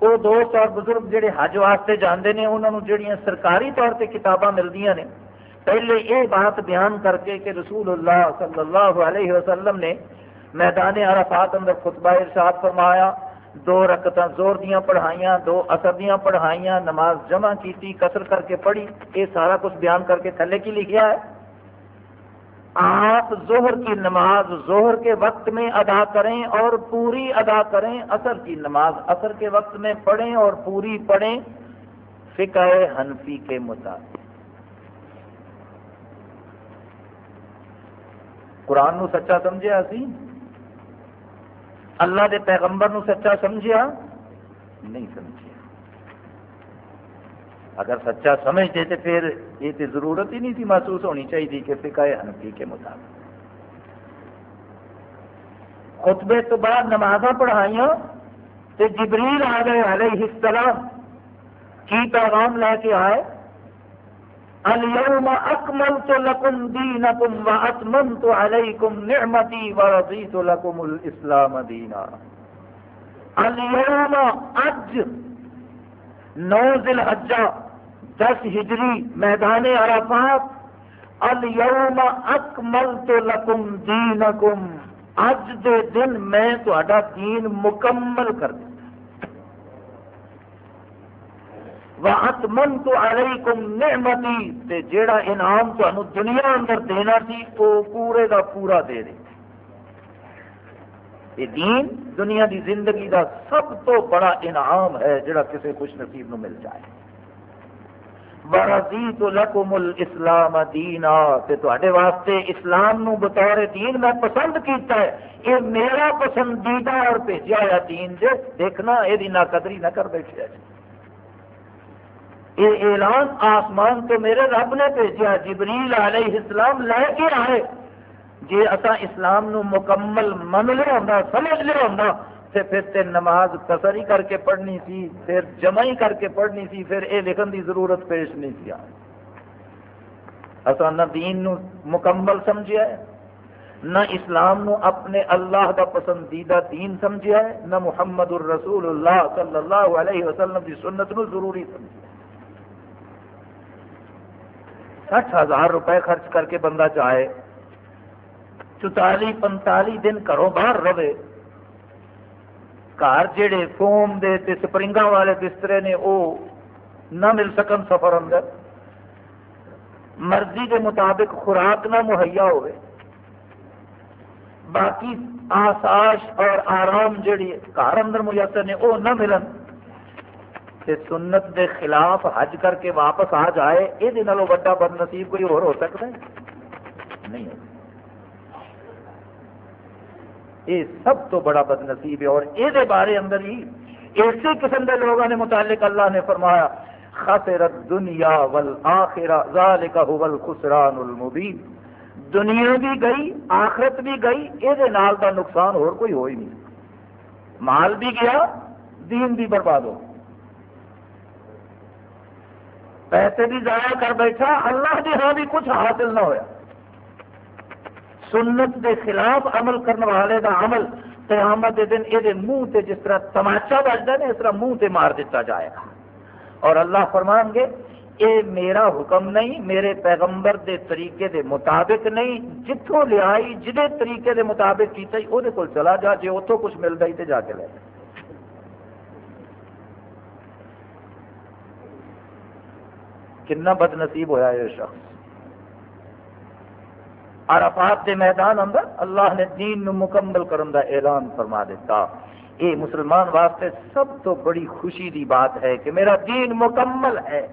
وہ دوست اور بزرگ جڑے حج واسطے جانے ہیں انہوں نے جڑیاں سرکاری طور پہ کتاباں ملتی ہیں پہلے یہ بات بیان کر کے کہ رسول اللہ صلی اللہ علیہ وسلم نے میدان عرفات اندر خطبہ ارشاد فرمایا، دو رکعت زور دیاں پڑھائیاں، دو اثر دیاں پڑھائیاں، نماز جمع کی کثر کر کے پڑھی یہ سارا کچھ بیان کر کے تھلے کی لکھیا ہے۔ آپ ظہر کی نماز ظہر کے وقت میں ادا کریں اور پوری ادا کریں اثر کی نماز اثر کے وقت میں پڑھیں اور پوری پڑھیں، فقہ حنفی کے مطابق۔ قرآن نو سچا سمجھا سی؟ اللہ دے پیغمبر نو سچا سمجھیا؟ نہیں سمجھیا۔ اگر سچا سمجھتے تو پھر یہ تو ضرورت ہی نہیں تھی، محسوس ہونی چاہیے کہ فقہ حنفی کے مطابق۔ خطبے تو بعد نماز پڑھائیاں تو جبریل آ گئے علیہ السلام، کی پیغام لے کے آئے؟ اليوم اکملت لکم دینکم و اتممت علیکم نعمتی و رضیت لکم الاسلام دینا۔ اليوم اج نو ذی الحجہ دس ہجری میدان عرفات الیوم اکملت لکم دینکم۔ اج دے دن میں تہاڈا دین مکمل کر دیا وَأَتْمَنْتُ عَلَيْكُمْ نِعْمَتِي تے جیڑا انعام تانوں دنیا اندر دینا سی وہ پورے دا پورا دے دے۔ یہ دین دنیا دی زندگی دا سب تو بڑا انعام ہے جڑا کسی خوش نصیب نو مل جائے۔ وَرَضِيتُ لَكُمُ الْإِسْلَامَ دِينًا تے تواڈے واسطے اسلام نو بطور دین میں پسند کیتا ہے۔ یہ میرا پسندیدہ اور بھیجا ہوا دین جے دیکھنا یہ نہ قدری نہ کر بیٹھے جی یہ اعلان آسمان تو میرے رب نے بھیجا جبریل علیہ السلام لے کے آئے۔ جی اصا اسلام نو مکمل من لیا ہوں سمجھ لیا ہوں پھر تے نماز کسر ہی کر کے پڑھنی سی، پھر جمع ہی کر کے پڑھنی سی، پھر یہ لکھن دی ضرورت پیش نہیں سی اصا نہ دین نو مکمل سمجھا ہے، نہ اسلام نو اپنے اللہ دا پسندیدہ دین سمجھا ہے، نہ محمد الرسول اللہ صلی اللہ علیہ وسلم دی سنت نو ضروری سمجھا سٹھ ہزار روپے خرچ کر کے بندہ چاہے، چوتالی پنتالی دن گھروں باہر رہے گھر جہے فوم دے تے سپرنگا والے بسترے نے وہ نہ مل سکن سفر اندر مرضی کے مطابق خوراک نہ مہیا ہوئے باقی آساش اور آرام جڑی گھر اندر میسر نے وہ نہ ملن تے سنت دے خلاف حج کر کے واپس آ جائے یہ وا بد نصیب کوئی اور ہو سکتا ہے نہیں یہ سب تو بڑا بد نصیب ہے اور یہ بارے اندر ہی اسی قسم کے لوگوں نے متعلق اللہ نے فرمایا، خسرت دنیا والآخرہ، ذالک هو الخسران المبین۔ دنیا بھی گئی، آخرت بھی گئی یہ نال دا نقصان اور کوئی ہو ہی نہیں۔ مال بھی گیا، دین بھی برباد ہو۔ پیسے بھی ضائع کر بیٹھا، اللہ کے ہاں بھی کچھ حاصل نہ ہوا سنت کے خلاف عمل کرنے والے کا عمل قیامت کے دن یہ منہ سے جس طرح تماچا بجتا ہے اس طرح منہ سے مار دیتا جائے گا۔ اور اللہ فرمان گے یہ میرا حکم نہیں، میرے پیغمبر دے طریقے دے مطابق نہیں جتوں لیا جہے طریقے دے مطابق کیتا ہی وہ چلا جا جی اتوں کچھ ملتا ہی تو جا کے لے۔ کنا بد نصیب ہوا یہ شخص۔ عرفات کے میدان اندر اللہ نے دین نو مکمل کرن دا اعلان فرما دیتا۔ یہ مسلمان واسطے سب تو بڑی خوشی دی بات ہے کہ میرا دین مکمل ہے۔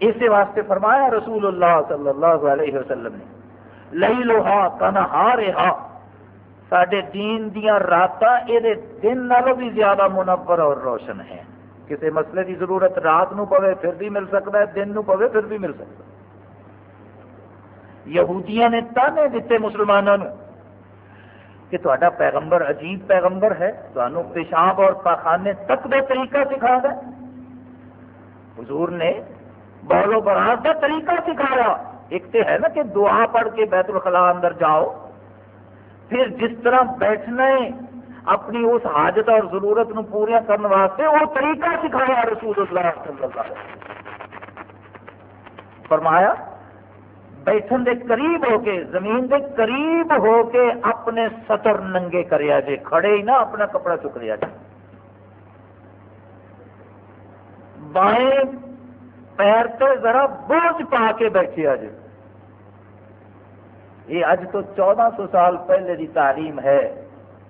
اسی واسطے فرمایا رسول اللہ صلی اللہ علیہ وسلم نے لئی لوہا تنہا رہا سڈے دین دیا رات یہ دن نالوں بھی زیادہ منور اور روشن ہیں۔ کسی مسئلے کی ضرورت رات نو پوے پھر بھی مل سکتا ہے، دن نو پوے پھر بھی مل سکتا ہے۔ یہودیاں نے تانے دیتے مسلمانوں کہ تا پیغمبر عجیب پیغمبر ہے تو پیشاب اور پاخانے تک دے طریقہ سکھا دے۔ حضور نے بولو برات کا طریقہ سکھایا۔ ایک تو ہے نا کہ دعا پڑھ کے بیت الخلاء اندر جاؤ۔ پھر جس طرح بیٹھنا ہے، اپنی اس حاجت اور ضرورت نو پوریا کرنے واسطے وہ طریقہ سکھایا رسول اللہ صلی اللہ علیہ وسلم فرمایا بیٹھن دے قریب ہو کے، زمین دے قریب ہو کے اپنے سطر ننگے کریا جے، کھڑے ہی نہ اپنا کپڑا چک لیا جائے بائیں پیر تو ذرا بوجھ پا کے بیٹھے آ جائے یہ اج تو چودہ سو سال پہلے دی تعلیم ہے۔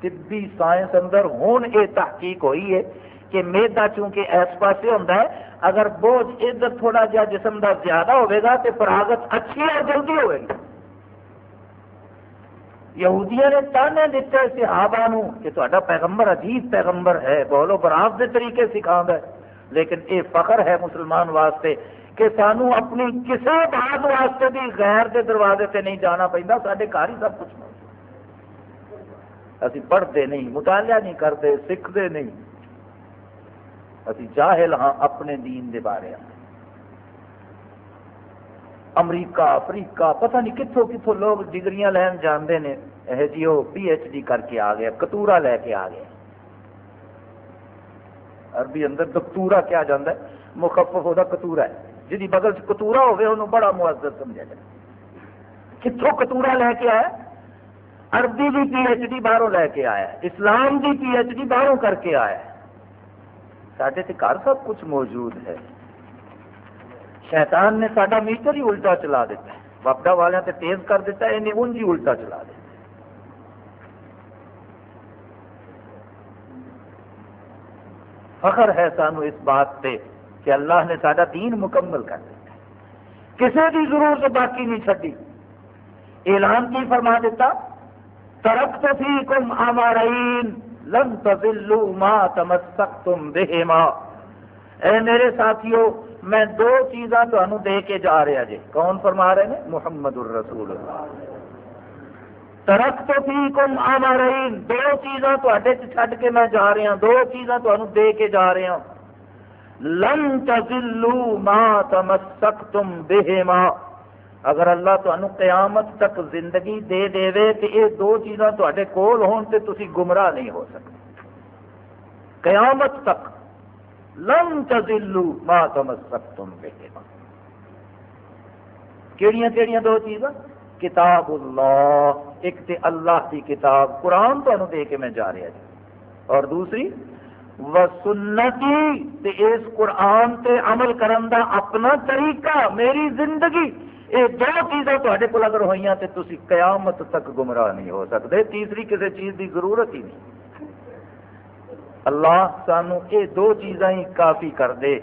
طبی سائنس اندر ہوں یہ تحقیق ہوئی ہے۔ کہ میدا چونکہ اس پاس ہوتا ہے، اگر بوجھ ادھر تھوڑا جا جسم کا زیادہ ہوگا تو فراغت اچھی اور جلدی ہوئے گی۔ یہودیاں نے تانے دیتے صحابہ نو کہ تا پیغمبر عجیب پیغمبر ہے، بولو براف کے طریقے سکھا ہے۔ لیکن یہ فخر ہے مسلمان واسطے کہ سانو اپنی کسی بات واسطے بھی غیر کے دروازے سے نہیں جانا پہنا سارے گھر ہی سب کچھ ابھی پڑھتے نہیں، مطالعہ نہیں کرتے سیکھتے نہیں۔ ابھی جاہل ہاں اپنے دین دے بارے ہاں امریکہ، افریقہ، پتہ نہیں کتوں کتوں لوگ ڈگریاں لین جانتے ہیں یہ جی وہ پی ایچ ڈی کر کے آ گیا کتورا لے کے آ گیا عربی اندر دکتورا کیا جانا ہے؟ مخفف ہوتا کتورا ہے۔ جی بغل کتورا ہوگی انہوں بڑا معذر سمجھا جائے۔ کتوں کتورا لے کے آیا؟ عربی بھی پی ایچ ڈی باہروں لے کے آیا۔ اسلام کی پی ایچ ڈی باہروں کر کے آیا۔ سارے تو گھر سب کچھ موجود ہے۔ شیطان نے سارا میٹر ہی الٹا چلا دیتا ہے۔ وپڈا والوں سے تیز کر دیتا ہے، انہیں انج ہی الٹا چلا دیتا فخر ہے سانو اس بات پہ کہ اللہ نے سارا دین مکمل کر دیا کسی بھی ضرورت باقی نہیں چڈی اعلان کی فرما دیتا ترک تو تھی آمارین لن تزلو ما تمسکتم بہما اے میرے ساتھیوں میں دو چیزاں تمہیں دے کے جا رہا جی۔ کون فرما رہے ہیں؟ محمد الرسول۔ اللہ ترک تو تھی کم آمارین دو چیزاں تے چھڈ کے میں جا رہا، دو چیزاں تمہیں دے کے جا رہا۔ لن تزلو ما تمسکتم بہما اگر اللہ تمہیں قیامت تک زندگی دے دے تو یہ دو چیزاں تے کول ہون تے تسی گمراہ نہیں ہو سکتے۔ قیامت تک لن تزلو ما تمسکتم بہما کیڑیاں کیڑیاں دو چیزاں؟ کتاب اللہ۔ ایک تے اللہ کی کتاب۔ قرآن تمہیں دے کے میں جا رہا جی۔ اور دوسری، و سنتی اس قرآن تے عمل کرن دا اپنا طریقہ، میری زندگی۔ یہ دو چیزیں تے کو اگر ہوئی تو تھی قیامت تک گمراہ نہیں ہو سکتے تیسری کسی چیز کی ضرورت ہی نہیں اللہ سانو یہ دو چیزاں ہی کافی کر دے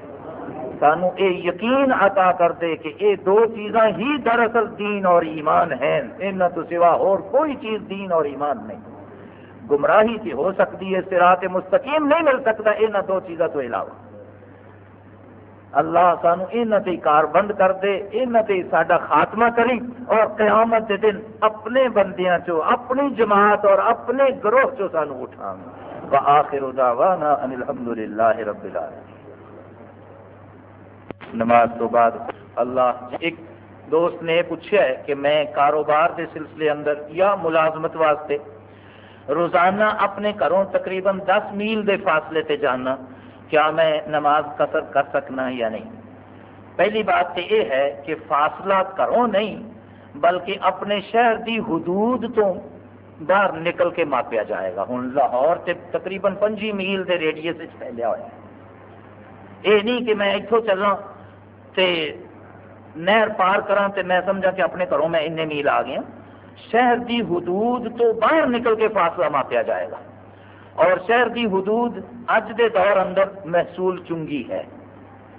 سانو یہ یقین عطا کر دے کہ یہ دو چیزاں ہی دراصل دین اور ایمان ہیں ان تو سوا اور کوئی چیز دین اور ایمان نہیں گمراہی کی ہو سکتی ہے سرات مستقیم نہیں مل سکتا یہاں دو چیزوں تو علاوہ اللہ سانو یہاں سے کار بند کر دے یہاں سے سڈا خاتمہ کری اور قیامت کے دن اپنے بندیاں چو، اپنی جماعت اور اپنے گروہ چو سانو اٹھا وآخر دعوانا ان الحمدللہ رب العالمین۔ نماز تو بعد اللہ ایک دوست نے پوچھا ہے کہ میں کاروبار کے سلسلے اندر یا ملازمت واسطے روزانہ اپنے گھروں تقریباً دس میل دے فاصلے تے جانا۔ کیا میں نماز قصر کر سکنا یا نہیں؟ پہلی بات تو یہ ہے کہ فاصلہ گھروں نہیں، بلکہ اپنے شہر دی حدود تو باہر نکل کے ماپیا جائے گا۔ ہوں لاہور تے تقریباً پنجی میل دے ریڈیس پھیلیا ہوا ہے۔ یہ نہیں کہ میں اتوں چلا تے نہر پار کرا تے میں سمجھا کہ اپنے گھروں میں انے میل آ گیا شہر دی حدود تو باہر نکل کے فاصلہ ماپیا جائے گا۔ اور شہر دی حدود اج دے دور اندر محصول چنگی ہے۔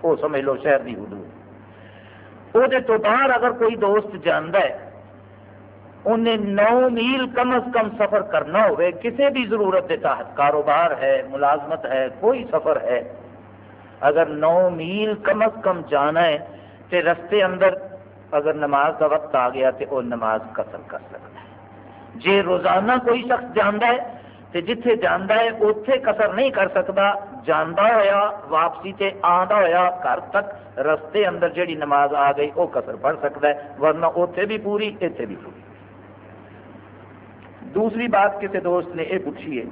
وہ سمجھ لو شہر دی حدود۔ وہ تو باہر اگر کوئی دوست جانا ہے، انہیں نو میل کم از کم سفر کرنا ہوئے کسی بھی ضرورت کے تحت کاروبار ہے، ملازمت ہے، کوئی سفر ہے، اگر نو میل کم از کم جانا ہے تو رستے اندر اگر نماز کا وقت آ گیا تو وہ نماز قتل کر سکتا ہے۔ جی روزانہ کوئی شخص جانا ہے تو جتھے جانا ہے اتے قصر نہیں کر سکتا جانا ہوا واپسی تے آدھا ہوا گھر تک رستے اندر جیڑی نماز آ گئی وہ قصر پڑھ سکتا ہے، ورنہ اتنے بھی پوری اتنے بھی پوری۔ دوسری بات کسی دوست نے یہ پوچھی ہے،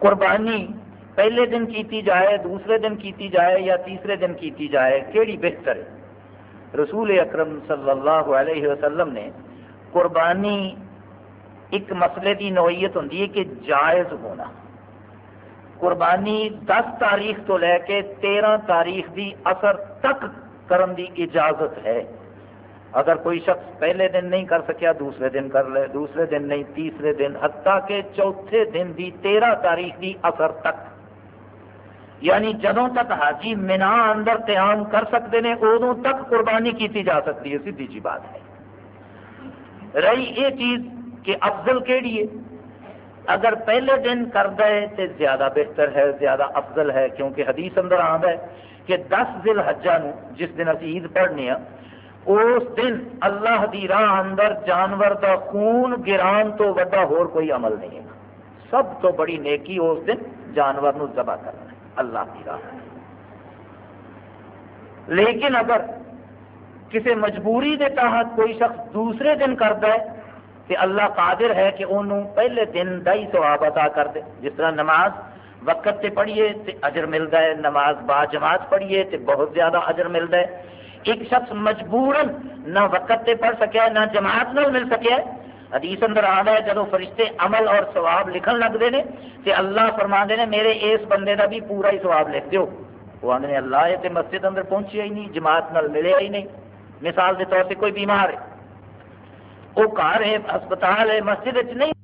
قربانی پہلے دن کیتی جائے، دوسرے دن کیتی جائے یا تیسرے دن کیتی جائے، کیڑی بہتر ہے؟ رسول اکرم صلی اللہ علیہ وسلم نے قربانی ایک مسئلے کی نوعیت ہوں کہ جائز ہونا۔ قربانی دس تاریخ تو لے کے تیرہ تاریخ دی اثر تک کرن دی اجازت ہے۔ اگر کوئی شخص پہلے دن نہیں کر سکیا، دوسرے دن کر لے، دوسرے دن نہیں، تیسرے دن، حتیٰ کہ چوتھے دن دی تیرہ تاریخ دی اثر تک۔ یعنی جدوں تک حاجی مینا اندر قیام کر سکتے ہیں ادو تک قربانی کی جا سکتی ہے، سیدھی جی بات ہے۔ رہی یہ چیز کہ افضل کیڑی ہے؟ اگر پہلے دن کر دے تو زیادہ بہتر ہے، زیادہ افضل ہے، کیونکہ حدیث اندر آد ہے کہ دس ذل حجا جس دن ابھی عید پڑھنے ہیں، اس دن اللہ دی راہ اندر جانور دا خون گران تو وڈا ہور کوئی عمل نہیں ہے۔ سب تو بڑی نیکی اس دن جانور نو ذبح کرنا۔ اللہ کی راہ لیکن اگر کسی مجبوری کے تحت کوئی شخص دوسرے دن کرتا ہے کہ اللہ قادر ہے کہ انہوں پہلے دن کا ہی سواب عطا کر دے۔ جس طرح نماز وقت سے پڑھیے تو اجر ملتا ہے، نماز با جماعت پڑھیے تو بہت زیادہ اجر ملتا ہے۔ ایک شخص مجبور نہ وقت تے پڑھ سکیا، نہ جماعت نہ مل سکیا حدیث اندر آ ہے، جب فرشتے عمل اور ثواب لکھن لگتے ہیں تو اللہ فرما نے، میرے اس بندے کا بھی پورا ہی ثواب لکھ دیو۔ وہ آدھے اللہ یہ مسجد اندر پہنچیا ہی نہیں، جماعت نال ملیا ہی نہیں۔ مثال کے طور پہ کوئی بیمار ہے۔ وہ گھر ہے، ہسپتال ہے، مسجد نہیں۔